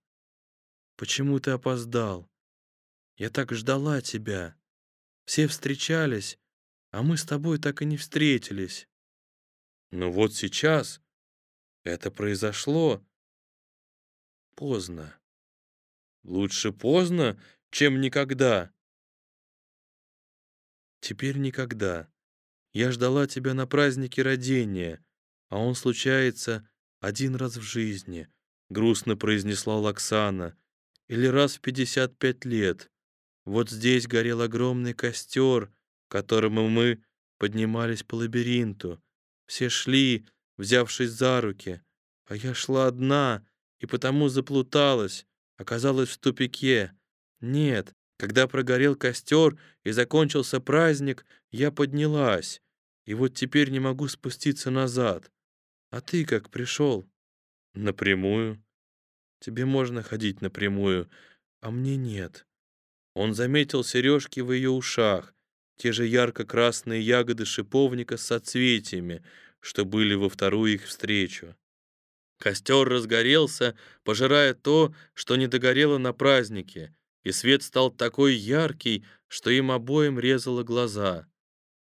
Speaker 1: «Почему ты опоздал? Я так ждала тебя. Все встречались, а мы с тобой так и не встретились. Но вот сейчас это произошло поздно. Лучше поздно, чем никогда. Теперь никогда. Я ждала тебя на празднике родения, а он случается один раз в жизни, грустно произнесла Лаксана, или раз в пятьдесят пять лет. Вот здесь горел огромный костер, которому мы поднимались по лабиринту. Все шли, взявшись за руки, а я шла одна и потому заплуталась, оказалась в тупике. Нет, когда прогорел костер и закончился праздник, я поднялась, и вот теперь не могу спуститься назад. А ты как пришел? Напрямую. Тебе можно ходить напрямую, а мне нет. Он заметил сережки в ее ушах, те же ярко-красные ягоды шиповника с соцветиями, что были во вторую их встречу. Костер разгорелся, пожирая то, что не догорело на празднике, и свет стал такой яркий, что им обоим резало глаза.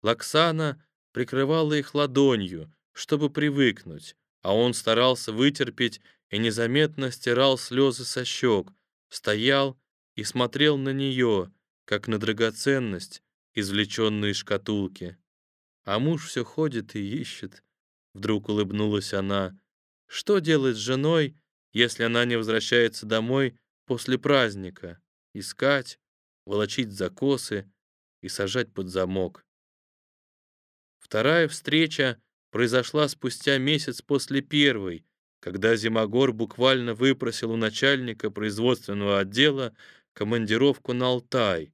Speaker 1: Лаксана прикрывала их ладонью, чтобы привыкнуть, а он старался вытерпеть и незаметно стирал слезы со щек, стоял и смотрел на нее, как на драгоценность, извлеченную из шкатулки. А муж все ходит и ищет. Вдруг улыбнулась она. Что делать с женой, если она не возвращается домой после праздника? Искать, волочить за косы и сажать под замок. Вторая встреча произошла спустя месяц после первой, когда Зимогор буквально выпросил у начальника производственного отдела командировку на Алтай.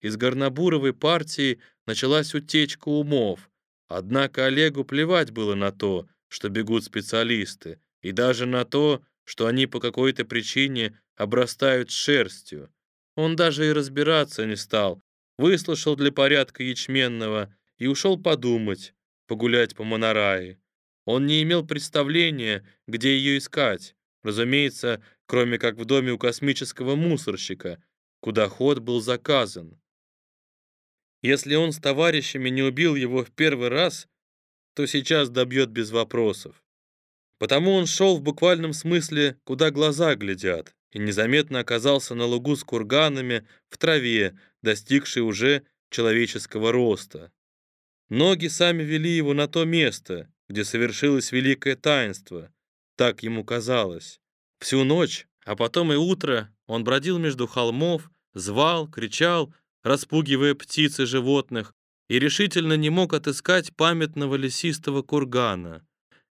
Speaker 1: Из Горнобуровой партии началась утечка умов. Однако Олегу плевать было на то, что бегут специалисты, и даже на то, что они по какой-то причине обрастают шерстью. Он даже и разбираться не стал, выслушал для порядка ячменного и ушел подумать, погулять по Монорае. Он не имел представления, где ее искать, разумеется, кроме как в доме у космического мусорщика, куда ход был заказан. Если он с товарищами не убил его в первый раз, то сейчас добьет без вопросов. Потому он шел в буквальном смысле, куда глаза глядят, и незаметно оказался на лугу с курганами, в траве, достигшей уже человеческого роста. Ноги сами вели его на то место, где совершилось великое таинство, так ему казалось. Всю ночь, а потом и утро он бродил между холмов, звал, кричал, распугивая птиц и животных, и решительно не мог отыскать памятного лесистого кургана.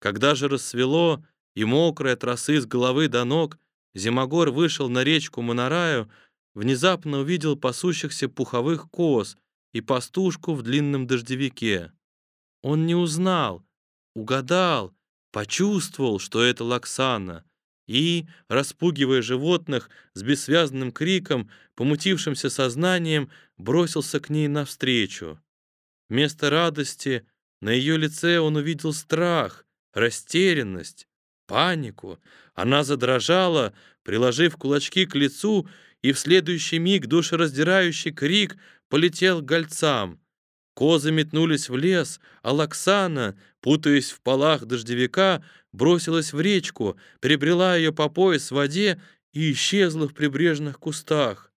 Speaker 1: Когда же рассвело, и мокрые от росы с головы до ног, Зимогор вышел на речку Монораю, внезапно увидел пасущихся пуховых коз и пастушку в длинном дождевике. Он не узнал, угадал, почувствовал, что это Лаксана, и, распугивая животных с бессвязным криком, помутившимся сознанием, бросился к ней навстречу. Вместо радости на ее лице он увидел страх, растерянность, панику. Она задрожала, приложив кулачки к лицу, и в следующий миг душераздирающий крик полетел к гольцам. Козы метнулись в лес, а Лаксана, путаясь в полах дождевика, бросилась в речку, прибрела ее по пояс в воде и исчезла в прибрежных кустах.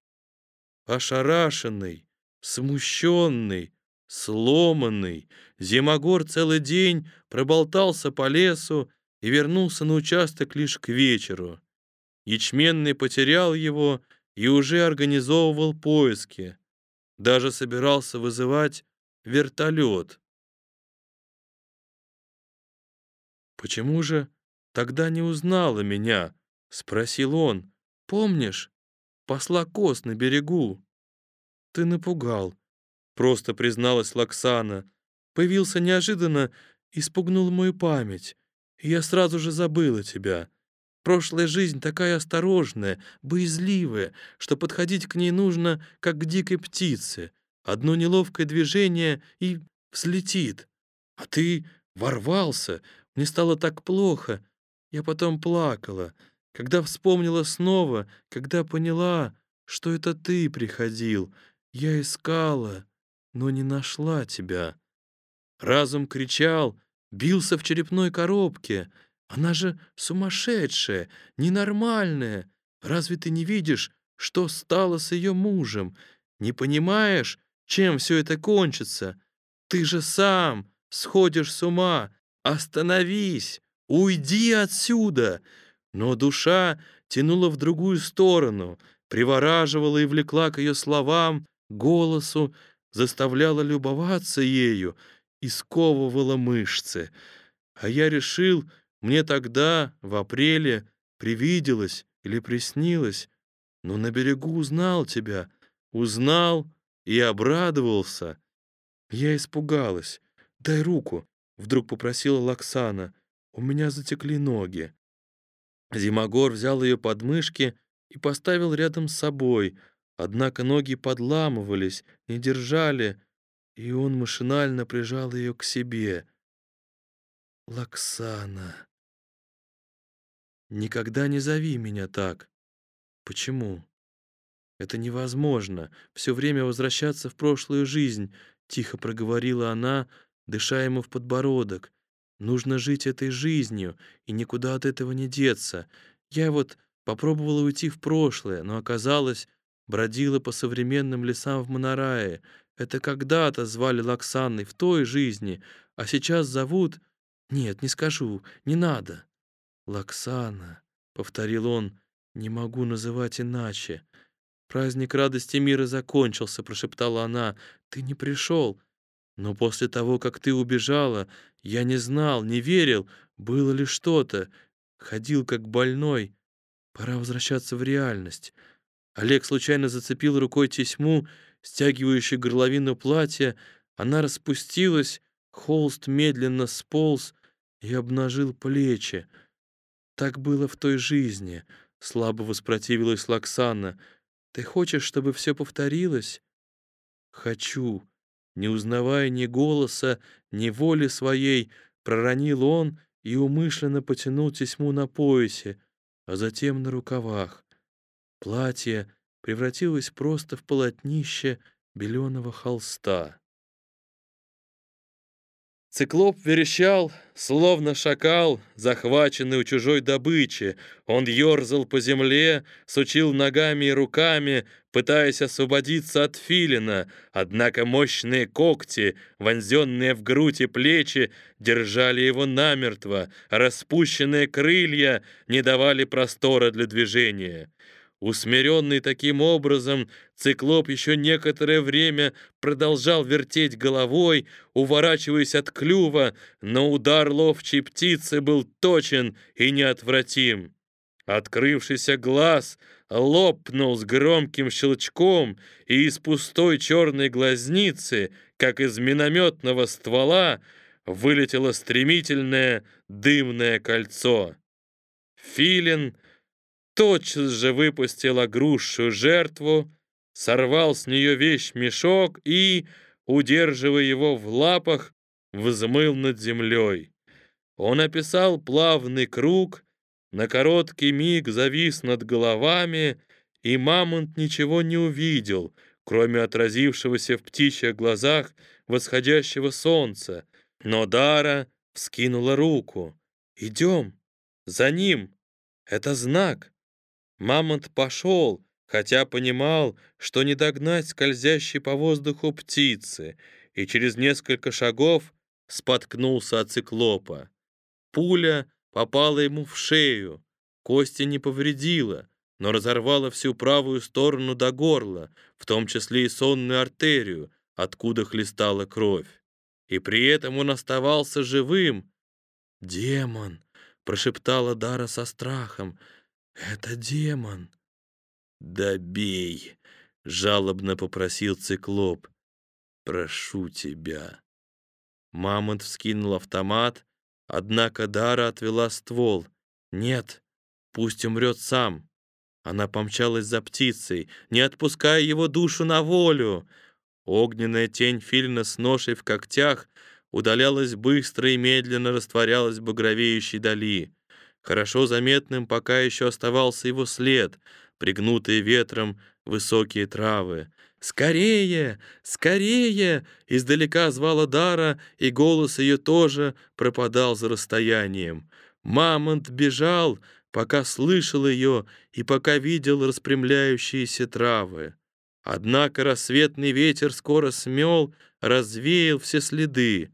Speaker 1: Ошарашенный, смущенный, сломанный, Зимогор целый день проболтался по лесу и вернулся на участок лишь к вечеру. Ячменный потерял его и уже организовывал поиски. Даже собирался вызывать вертолет. «Почему же тогда не узнала меня?» — спросил он. «Помнишь, посла коз на берегу?» «Ты напугал», — просто призналась Лаксана. «Появился неожиданно и спугнул мою память, и я сразу же забыла тебя. Прошлая жизнь такая осторожная, боязливая, что подходить к ней нужно, как к дикой птице. Одно неловкое движение и взлетит. А ты ворвался, мне стало так плохо. Я потом плакала, когда вспомнила снова, когда поняла, что это ты приходил. Я искала, но не нашла тебя. Разум кричал, бился в черепной коробке. Она же сумасшедшая, ненормальная. Разве ты не видишь, что стало с ее мужем? Не понимаешь, чем все это кончится? Ты же сам сходишь с ума. Остановись! Уйди отсюда!» Но душа тянула в другую сторону, привораживала и влекла к ее словам, голосу, заставляла любоваться ею и сковывала мышцы. А я решил, мне тогда, в апреле, привиделось или приснилось, но на берегу узнал тебя, узнал и обрадовался. Я испугалась. «Дай руку», — вдруг попросила Лаксана. «У меня затекли ноги». Зимогор взял ее под мышки и поставил рядом с собой, однако ноги подламывались, не держали, и он машинально прижал ее к себе. «Лаксана, никогда не зови меня так. Почему?» «Это невозможно, все время возвращаться в прошлую жизнь», — тихо проговорила она, дыша ему в подбородок. Нужно жить этой жизнью, и никуда от этого не деться. Я вот попробовала уйти в прошлое, но оказалось, бродила по современным лесам в Монорае. Это когда-то звали Лаксанной в той жизни, а сейчас зовут... Нет, не скажу, не надо. Лаксана, — повторил он, — не могу называть иначе. Праздник радости мира закончился, — прошептала она. Ты не пришел. Но после того, как ты убежала, я не знал, не верил, было ли что-то. Ходил как больной. Пора возвращаться в реальность. Олег случайно зацепил рукой тесьму, стягивающую горловину платья. Она распустилась, холст медленно сполз и обнажил плечи. Так было в той жизни, слабо воспротивилась Лаксана. Ты хочешь, чтобы все повторилось? Хочу. Не узнавая ни голоса, ни воли своей, проронил он и умышленно потянул тесьму на поясе, а затем на рукавах. Платье превратилось просто в полотнище беленого холста. Циклоп верещал, словно шакал, захваченный у чужой добычи. Он ерзал по земле, сучил ногами и руками, пытаясь освободиться от филина, однако мощные когти, вонзенные в грудь и плечи, держали его намертво, распущенные крылья не давали простора для движения. Усмиренный таким образом, циклоп еще некоторое время продолжал вертеть головой, уворачиваясь от клюва, но удар ловчей птицы был точен и неотвратим. Открывшийся глаз лопнул с громким щелчком, и из пустой черной глазницы, как из минометного ствола, вылетело стремительное дымное кольцо. Филин — тотчас же выпустил огрузшую жертву, сорвал с нее вещь-мешок и, удерживая его в лапах, взмыл над землей. Он описал плавный круг, на короткий миг завис над головами, и мамонт ничего не увидел, кроме отразившегося в птичьих глазах восходящего солнца. Но Дара вскинула руку. «Идем! За ним! Это знак!» Мамонт пошел, хотя понимал, что не догнать скользящей по воздуху птицы, и через несколько шагов споткнулся от циклопа. Пуля попала ему в шею, кости не повредила, но разорвала всю правую сторону до горла, в том числе и сонную артерию, откуда хлестала кровь. И при этом он оставался живым. «Демон!» — прошептала Дара со страхом — «Это демон!» «Добей!» — жалобно попросил циклоп. «Прошу тебя!» Мамонт вскинул автомат, однако Дара отвела ствол. «Нет, пусть умрет сам!» Она помчалась за птицей, не отпуская его душу на волю. Огненная тень Фильна с ношей в когтях удалялась быстро и медленно растворялась в багровеющей дали. Хорошо заметным пока еще оставался его след, пригнутые ветром высокие травы. «Скорее! Скорее!» Издалека звала Дара, и голос ее тоже пропадал за расстоянием. Мамонт бежал, пока слышал ее и пока видел распрямляющиеся травы. Однако рассветный ветер скоро смел, развеял все следы.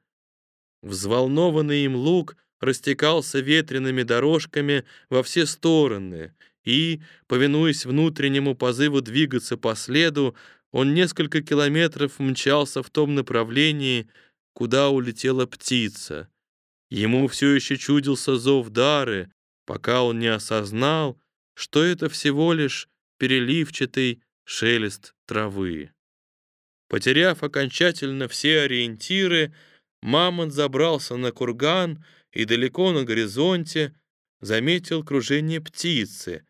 Speaker 1: Взволнованный им лук растекался ветреными дорожками во все стороны, и, повинуясь внутреннему позыву двигаться по следу, он несколько километров мчался в том направлении, куда улетела птица. Ему все еще чудился зов дары, пока он не осознал, что это всего лишь переливчатый шелест травы. Потеряв окончательно все ориентиры, Мамонт забрался на курган и далеко на горизонте заметил кружение птицы.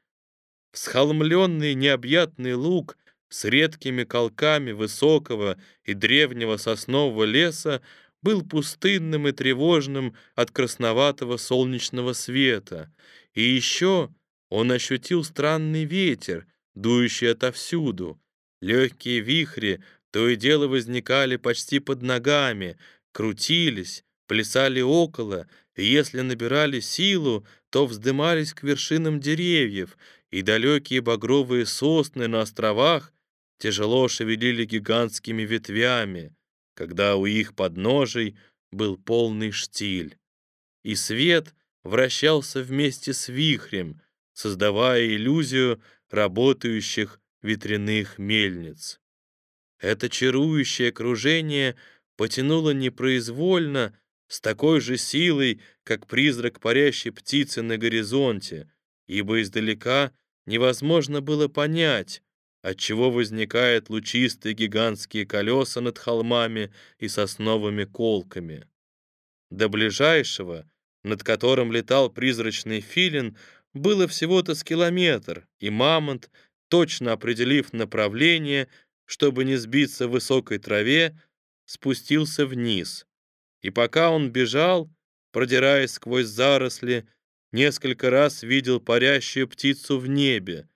Speaker 1: Всхолмленный необъятный луг с редкими колками высокого и древнего соснового леса был пустынным и тревожным от красноватого солнечного света. И еще он ощутил странный ветер, дующий отовсюду. Легкие вихри то и дело возникали почти под ногами, крутились, плясали около, если набирали силу, то вздымались к вершинам деревьев, и далекие багровые сосны на островах тяжело шевелили гигантскими ветвями, когда у их подножий был полный штиль. И свет вращался вместе с вихрем, создавая иллюзию работающих ветряных мельниц. Это чарующее окружение потянуло непроизвольно, с такой же силой, как призрак парящей птицы на горизонте, ибо издалека невозможно было понять, отчего возникают лучистые гигантские колеса над холмами и сосновыми колками. До ближайшего, над которым летал призрачный филин, было всего-то с километр, и мамонт, точно определив направление, чтобы не сбиться в высокой траве, спустился вниз. И пока он бежал, продираясь сквозь заросли, несколько раз видел парящую птицу в небе,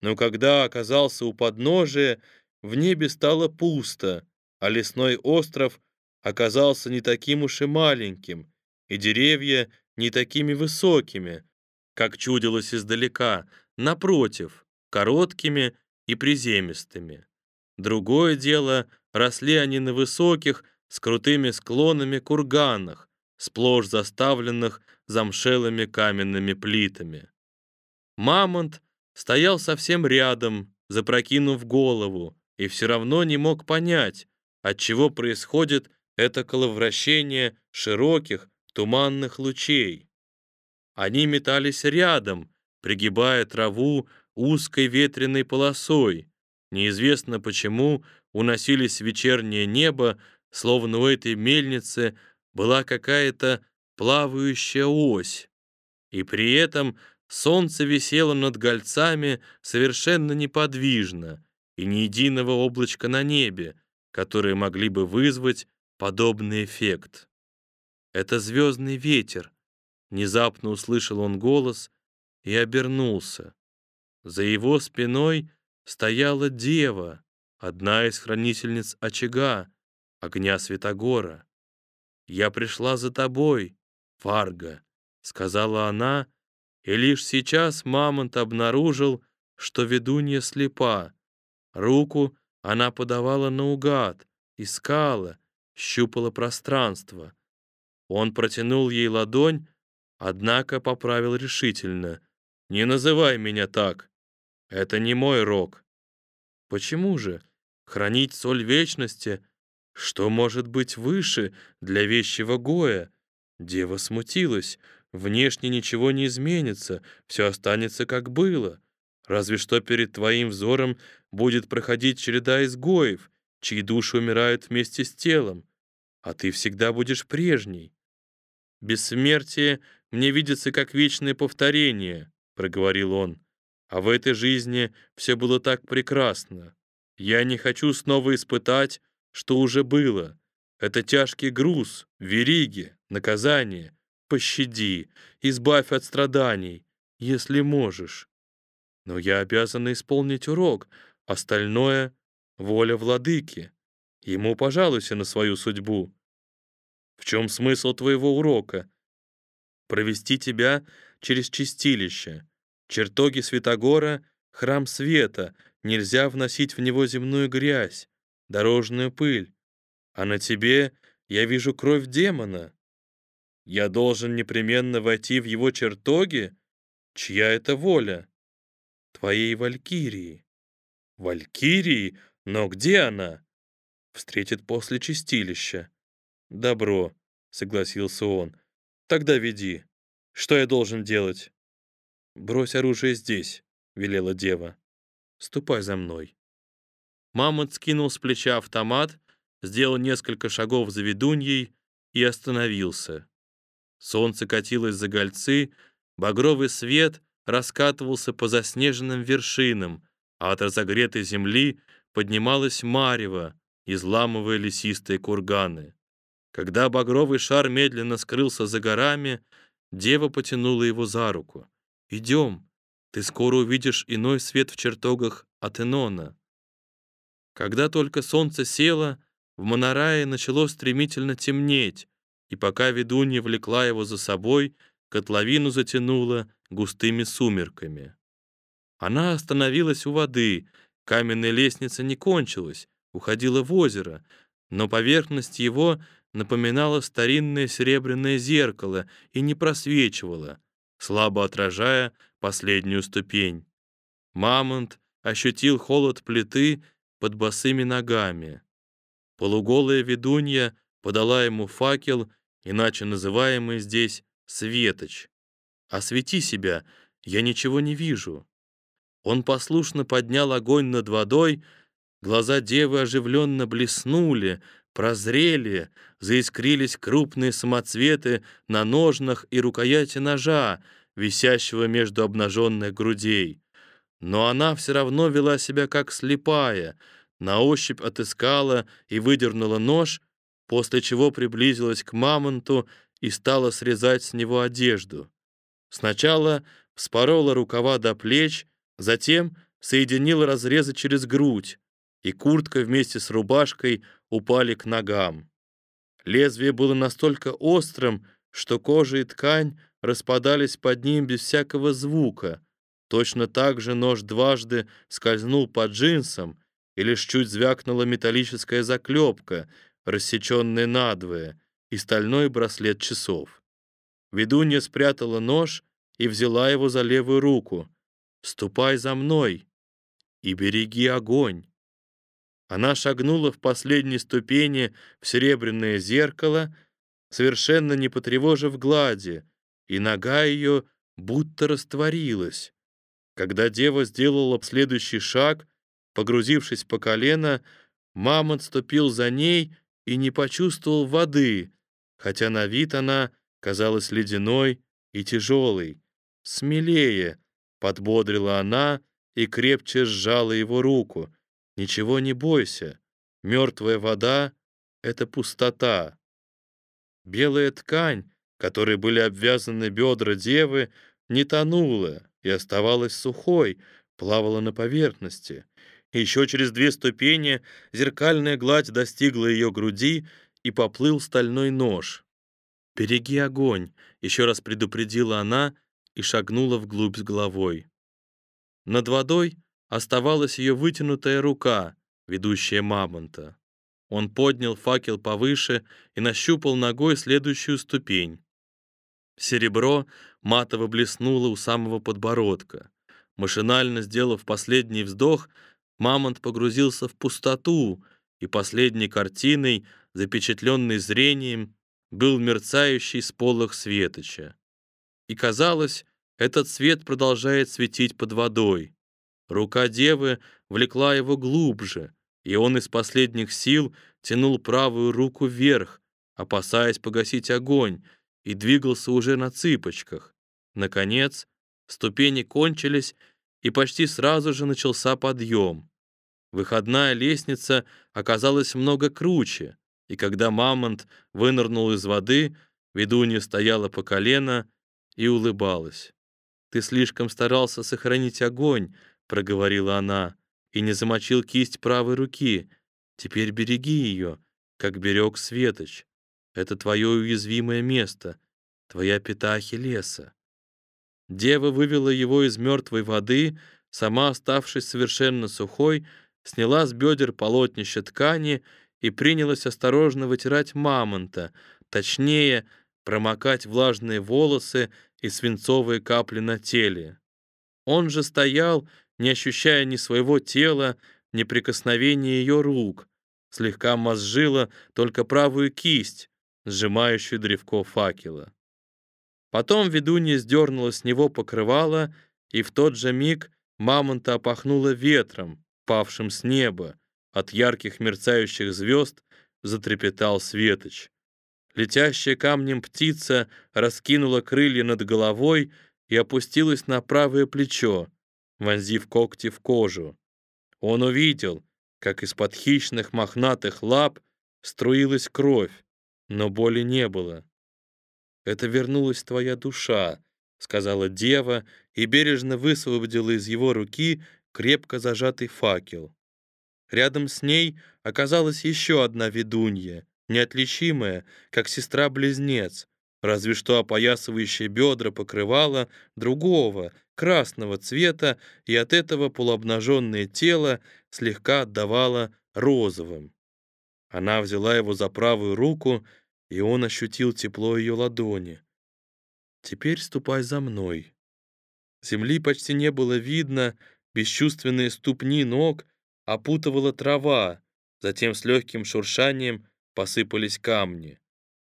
Speaker 1: но когда оказался у подножия, в небе стало пусто, а лесной остров оказался не таким уж и маленьким, и деревья не такими высокими, как чудилось издалека, напротив, короткими и приземистыми. Другое дело, росли они на высоких, с крутыми склонами курганах, сплошь заставленных замшелыми каменными плитами. Мамонт стоял совсем рядом, запрокинув голову, и все равно не мог понять, от чего происходит это коловращение широких туманных лучей. Они метались рядом, пригибая траву узкой ветреной полосой. Неизвестно почему уносились в вечернее небо, словно у этой мельницы была какая-то плавающая ось. И при этом солнце висело над гольцами совершенно неподвижно, и ни единого облачка на небе, которые могли бы вызвать подобный эффект. «Это звездный ветер», — внезапно услышал он голос и обернулся. За его спиной стояла дева, одна из хранительниц очага, огня Святогора. «Я пришла за тобой, Фарго», — сказала она, и лишь сейчас Мамонт обнаружил, что ведунья слепа. Руку она подавала наугад, искала, щупала пространство. Он протянул ей ладонь, однако поправил решительно. «Не называй меня так. Это не мой рок». «Почему же? Хранить соль вечности? Что может быть выше для вещего Гоя?» Дева смутилась. Внешне ничего не изменится, все останется как было. Разве что перед твоим взором будет проходить череда изгоев, чьи души умирают вместе с телом, а ты всегда будешь прежней. Бессмертие мне видится как вечное повторение, проговорил он. А в этой жизни все было так прекрасно. Я не хочу снова испытать, что уже было. Это тяжкий груз, вериги, наказание. Пощади, избавь от страданий, если можешь. Но я обязана исполнить урок, остальное — воля владыки. Ему пожалуйся на свою судьбу. В чем смысл твоего урока? Провести тебя через чистилище. Чертоги Святогора — храм света, нельзя вносить в него земную грязь, дорожную пыль. А на тебе я вижу кровь демона. Я должен непременно войти в его чертоги? Чья это воля? Твоей Валькирии. Валькирии? Но где она? Встретит после чистилища. Добро, согласился он. Тогда веди. Что я должен делать? Брось оружие здесь, велела дева. Ступай за мной. Мамонт скинул с плеча автомат, сделал несколько шагов за ведуньей и остановился. Солнце катилось за гольцы, багровый свет раскатывался по заснеженным вершинам, а от разогретой земли поднималась марево, изламывая лесистые курганы. Когда багровый шар медленно скрылся за горами, дева потянула его за руку. «Идем, ты скоро увидишь иной свет в чертогах Атенона». Когда только солнце село, в Монорае начало стремительно темнеть, и пока ведунья влекла его за собой, котловину затянуло густыми сумерками. Она остановилась у воды, каменная лестница не кончилась, уходила в озеро, но поверхность его напоминала старинное серебряное зеркало и не просвечивала, слабо отражая последнюю ступень. Мамонт ощутил холод плиты под босыми ногами. Полуголая ведунья подала ему факел иначе называемый здесь светоч. Освети себя, я ничего не вижу. Он послушно поднял огонь над водой, глаза девы оживленно блеснули, прозрели, заискрились крупные самоцветы на ножнах и рукояти ножа, висящего между обнаженных грудей. Но она все равно вела себя как слепая, на ощупь отыскала и выдернула нож, после чего приблизилась к мамонту и стала срезать с него одежду. Сначала вспорола рукава до плеч, затем соединила разрезы через грудь, и куртка вместе с рубашкой упали к ногам. Лезвие было настолько острым, что кожа и ткань распадались под ним без всякого звука. Точно так же нож дважды скользнул по джинсам, и лишь чуть звякнула металлическая заклепка, рассеченная надвое, и стальной браслет часов. Ведунья спрятала нож и взяла его за левую руку. «Ступай за мной и береги огонь». Она шагнула в последней ступени в серебряное зеркало, совершенно не потревожив глади, и нога ее будто растворилась. Когда дева сделала следующий шаг, погрузившись по колено, мамонт ступил за ней и не почувствовал воды, хотя на вид она казалась ледяной и тяжелой. «Смелее!» — подбодрила она и крепче сжала его руку. «Ничего не бойся. Мертвая вода — это пустота». Белая ткань, которой были обвязаны бедра девы, не тонула и оставалась сухой, плавала на поверхности. Еще через две ступени зеркальная гладь достигла ее груди, и поплыл стальной нож. «Береги огонь!» — еще раз предупредила она и шагнула вглубь с головой. Над водой оставалась ее вытянутая рука, ведущая мамонта. Он поднял факел повыше и нащупал ногой следующую ступень. Серебро матово блеснуло у самого подбородка. Машинально сделав последний вздох, Мамонт погрузился в пустоту, и последней картиной, запечатленной зрением, был мерцающий сполох светоча. И казалось, этот свет продолжает светить под водой. Рука девы влекла его глубже, и он из последних сил тянул правую руку вверх, опасаясь погасить огонь, и двигался уже на цыпочках. Наконец, ступени кончились, и почти сразу же начался подъем. Выходная лестница оказалась много круче, и когда мамонт вынырнул из воды, ведунья стояла по колено и улыбалась. «Ты слишком старался сохранить огонь», — проговорила она, «и не замочил кисть правой руки. Теперь береги ее, как берег Светоч. Это твое уязвимое место, твоя пята Ахиллеса». Дева вывела его из мертвой воды, сама оставшись совершенно сухой, сняла с бедер полотнище ткани и принялась осторожно вытирать мамонта, точнее, промокать влажные волосы и свинцовые капли на теле. Он же стоял, не ощущая ни своего тела, ни прикосновения ее рук, слегка мозжила только правую кисть, сжимающую древко факела. Потом ведунья сдернула с него покрывало, и в тот же миг мамонта опахнуло ветром, павшим с неба. От ярких мерцающих звезд затрепетал светоч. Летящая камнем птица раскинула крылья над головой и опустилась на правое плечо, вонзив когти в кожу. Он увидел, как из-под хищных мохнатых лап струилась кровь, но боли не было. «Это вернулась твоя душа», — сказала дева и бережно высвободила из его руки крепко зажатый факел. Рядом с ней оказалась еще одна ведунья, неотличимая, как сестра-близнец, разве что опоясывающее бедра покрывало другого, красного цвета, и от этого полуобнаженное тело слегка отдавало розовым. Она взяла его за правую руку, и он ощутил тепло ее ладони. «Теперь ступай за мной». Земли почти не было видно, Бесчувственные ступни ног опутывала трава, затем с легким шуршанием посыпались камни.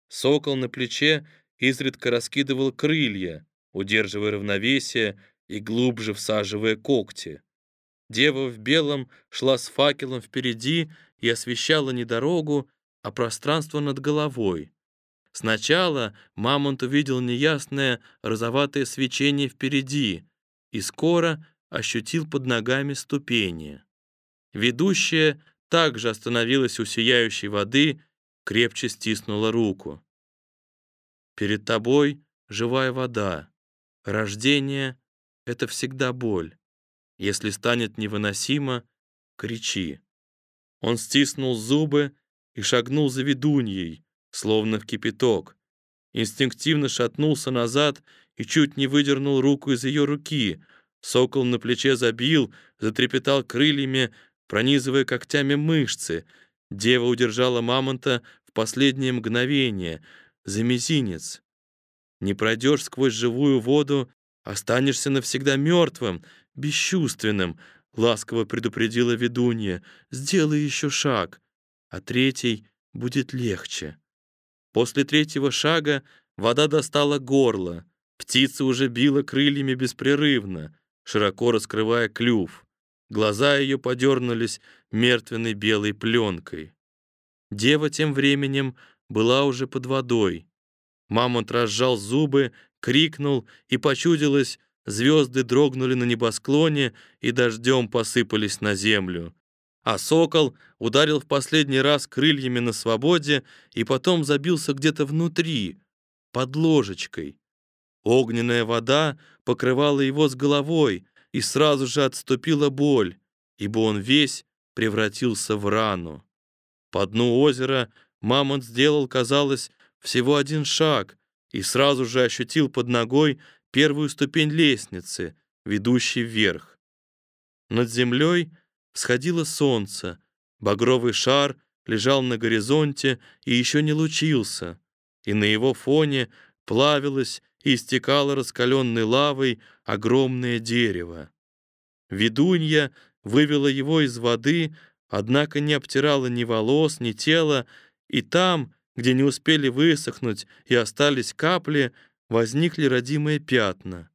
Speaker 1: Сокол на плече изредка раскидывал крылья, удерживая равновесие и глубже всаживая когти. Дева в белом шла с факелом впереди и освещала не дорогу, а пространство над головой. Сначала Мамонт увидел неясное розоватое свечение впереди и скоро ощутил под ногами ступени. Ведущая также остановилась у сияющей воды, крепче стиснула руку. «Перед тобой живая вода. Рождение — это всегда боль. Если станет невыносимо, кричи». Он стиснул зубы и шагнул за ведуньей, словно в кипяток. Инстинктивно шатнулся назад и чуть не выдернул руку из ее руки. Сокол на плече забил, затрепетал крыльями, пронизывая когтями мышцы. Дева удержала мамонта в последнее мгновение, за мизинец. Не пройдешь сквозь живую воду, останешься навсегда мертвым, бесчувственным, ласково предупредила ведунья. Сделай еще шаг, а третий будет легче. После третьего шага вода достала горло. Птица уже била крыльями беспрерывно, широко раскрывая клюв. Глаза ее подернулись мертвенной белой пленкой. Дева тем временем была уже под водой. Мамонт разжал зубы, крикнул, и почудилось, звезды дрогнули на небосклоне и дождем посыпались на землю а сокол ударил в последний раз крыльями на свободе и потом забился где-то внутри, под ложечкой. Огненная вода покрывала его с головой, и сразу же отступила боль, ибо он весь превратился в рану. По дну озера Мамонт сделал, казалось, всего один шаг и сразу же ощутил под ногой первую ступень лестницы, ведущей вверх. Над землей Всходило солнце, багровый шар лежал на горизонте и еще не лучился, и на его фоне плавилось и истекало раскаленной лавой огромное дерево. Ведунья вывела его из воды, однако не обтирала ни волос, ни тела, и там, где не успели высохнуть и остались капли, возникли родимые пятна.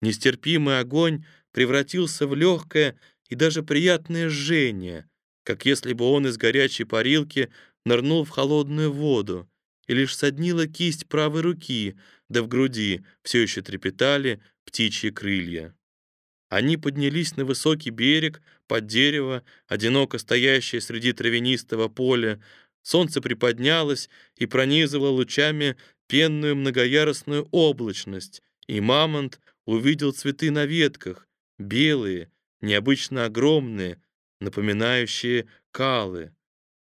Speaker 1: Нестерпимый огонь превратился в легкое и даже приятное жжение, как если бы он из горячей парилки нырнул в холодную воду, и лишь соднила кисть правой руки, да в груди все еще трепетали птичьи крылья. Они поднялись на высокий берег, под дерево, одиноко стоящее среди травянистого поля. Солнце приподнялось и пронизывало лучами пенную многоярусную облачность, и мамонт увидел цветы на ветках, белые, необычно огромные, напоминающие калы.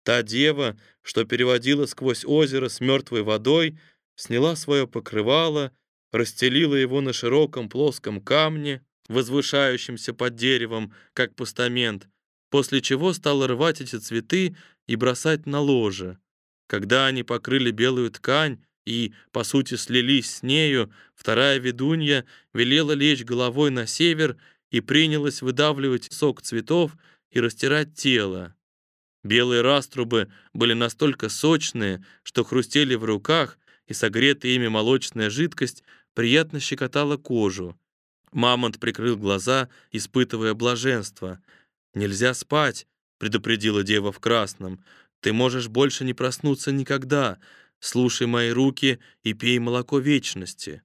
Speaker 1: Та дева, что переводила сквозь озеро с мертвой водой, сняла свое покрывало, расстелила его на широком плоском камне, возвышающемся под деревом, как постамент, после чего стала рвать эти цветы и бросать на ложе. Когда они покрыли белую ткань и, по сути, слились с нею, вторая ведунья велела лечь головой на север и принялась выдавливать сок цветов и растирать тело. Белые раструбы были настолько сочные, что хрустели в руках, и согретая ими молочная жидкость приятно щекотала кожу. Мамонт прикрыл глаза, испытывая блаженство. «Нельзя спать», — предупредила дева в красном. «Ты можешь больше не проснуться никогда. Слушай мои руки и пей молоко вечности».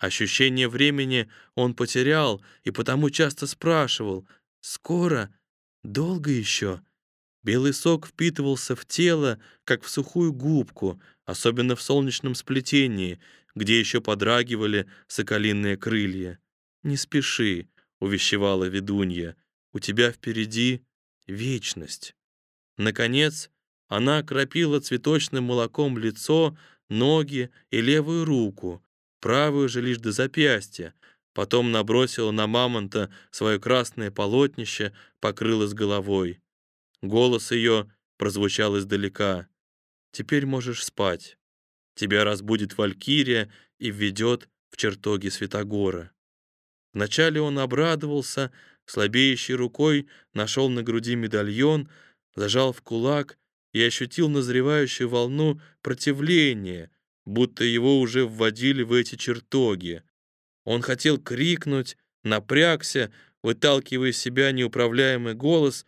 Speaker 1: Ощущение времени он потерял и потому часто спрашивал «Скоро? Долго еще?» Белый сок впитывался в тело, как в сухую губку, особенно в солнечном сплетении, где еще подрагивали соколиные крылья. «Не спеши», — увещевала ведунья, — «у тебя впереди вечность». Наконец, она окропила цветочным молоком лицо, ноги и левую руку, правую же лишь до запястья, потом набросила на мамонта свое красное полотнище, покрыла с головой. Голос ее прозвучал издалека. «Теперь можешь спать. Тебя разбудит Валькирия и введет в чертоги Святогора». Вначале он обрадовался, слабеющей рукой нашел на груди медальон, зажал в кулак и ощутил назревающую волну противления, будто его уже вводили в эти чертоги. Он хотел крикнуть, напрягся, выталкивая из себя неуправляемый голос,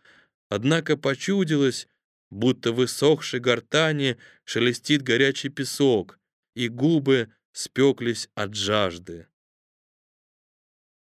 Speaker 1: однако почудилось, будто в высохшей гортани шелестит горячий песок, и губы спеклись от жажды.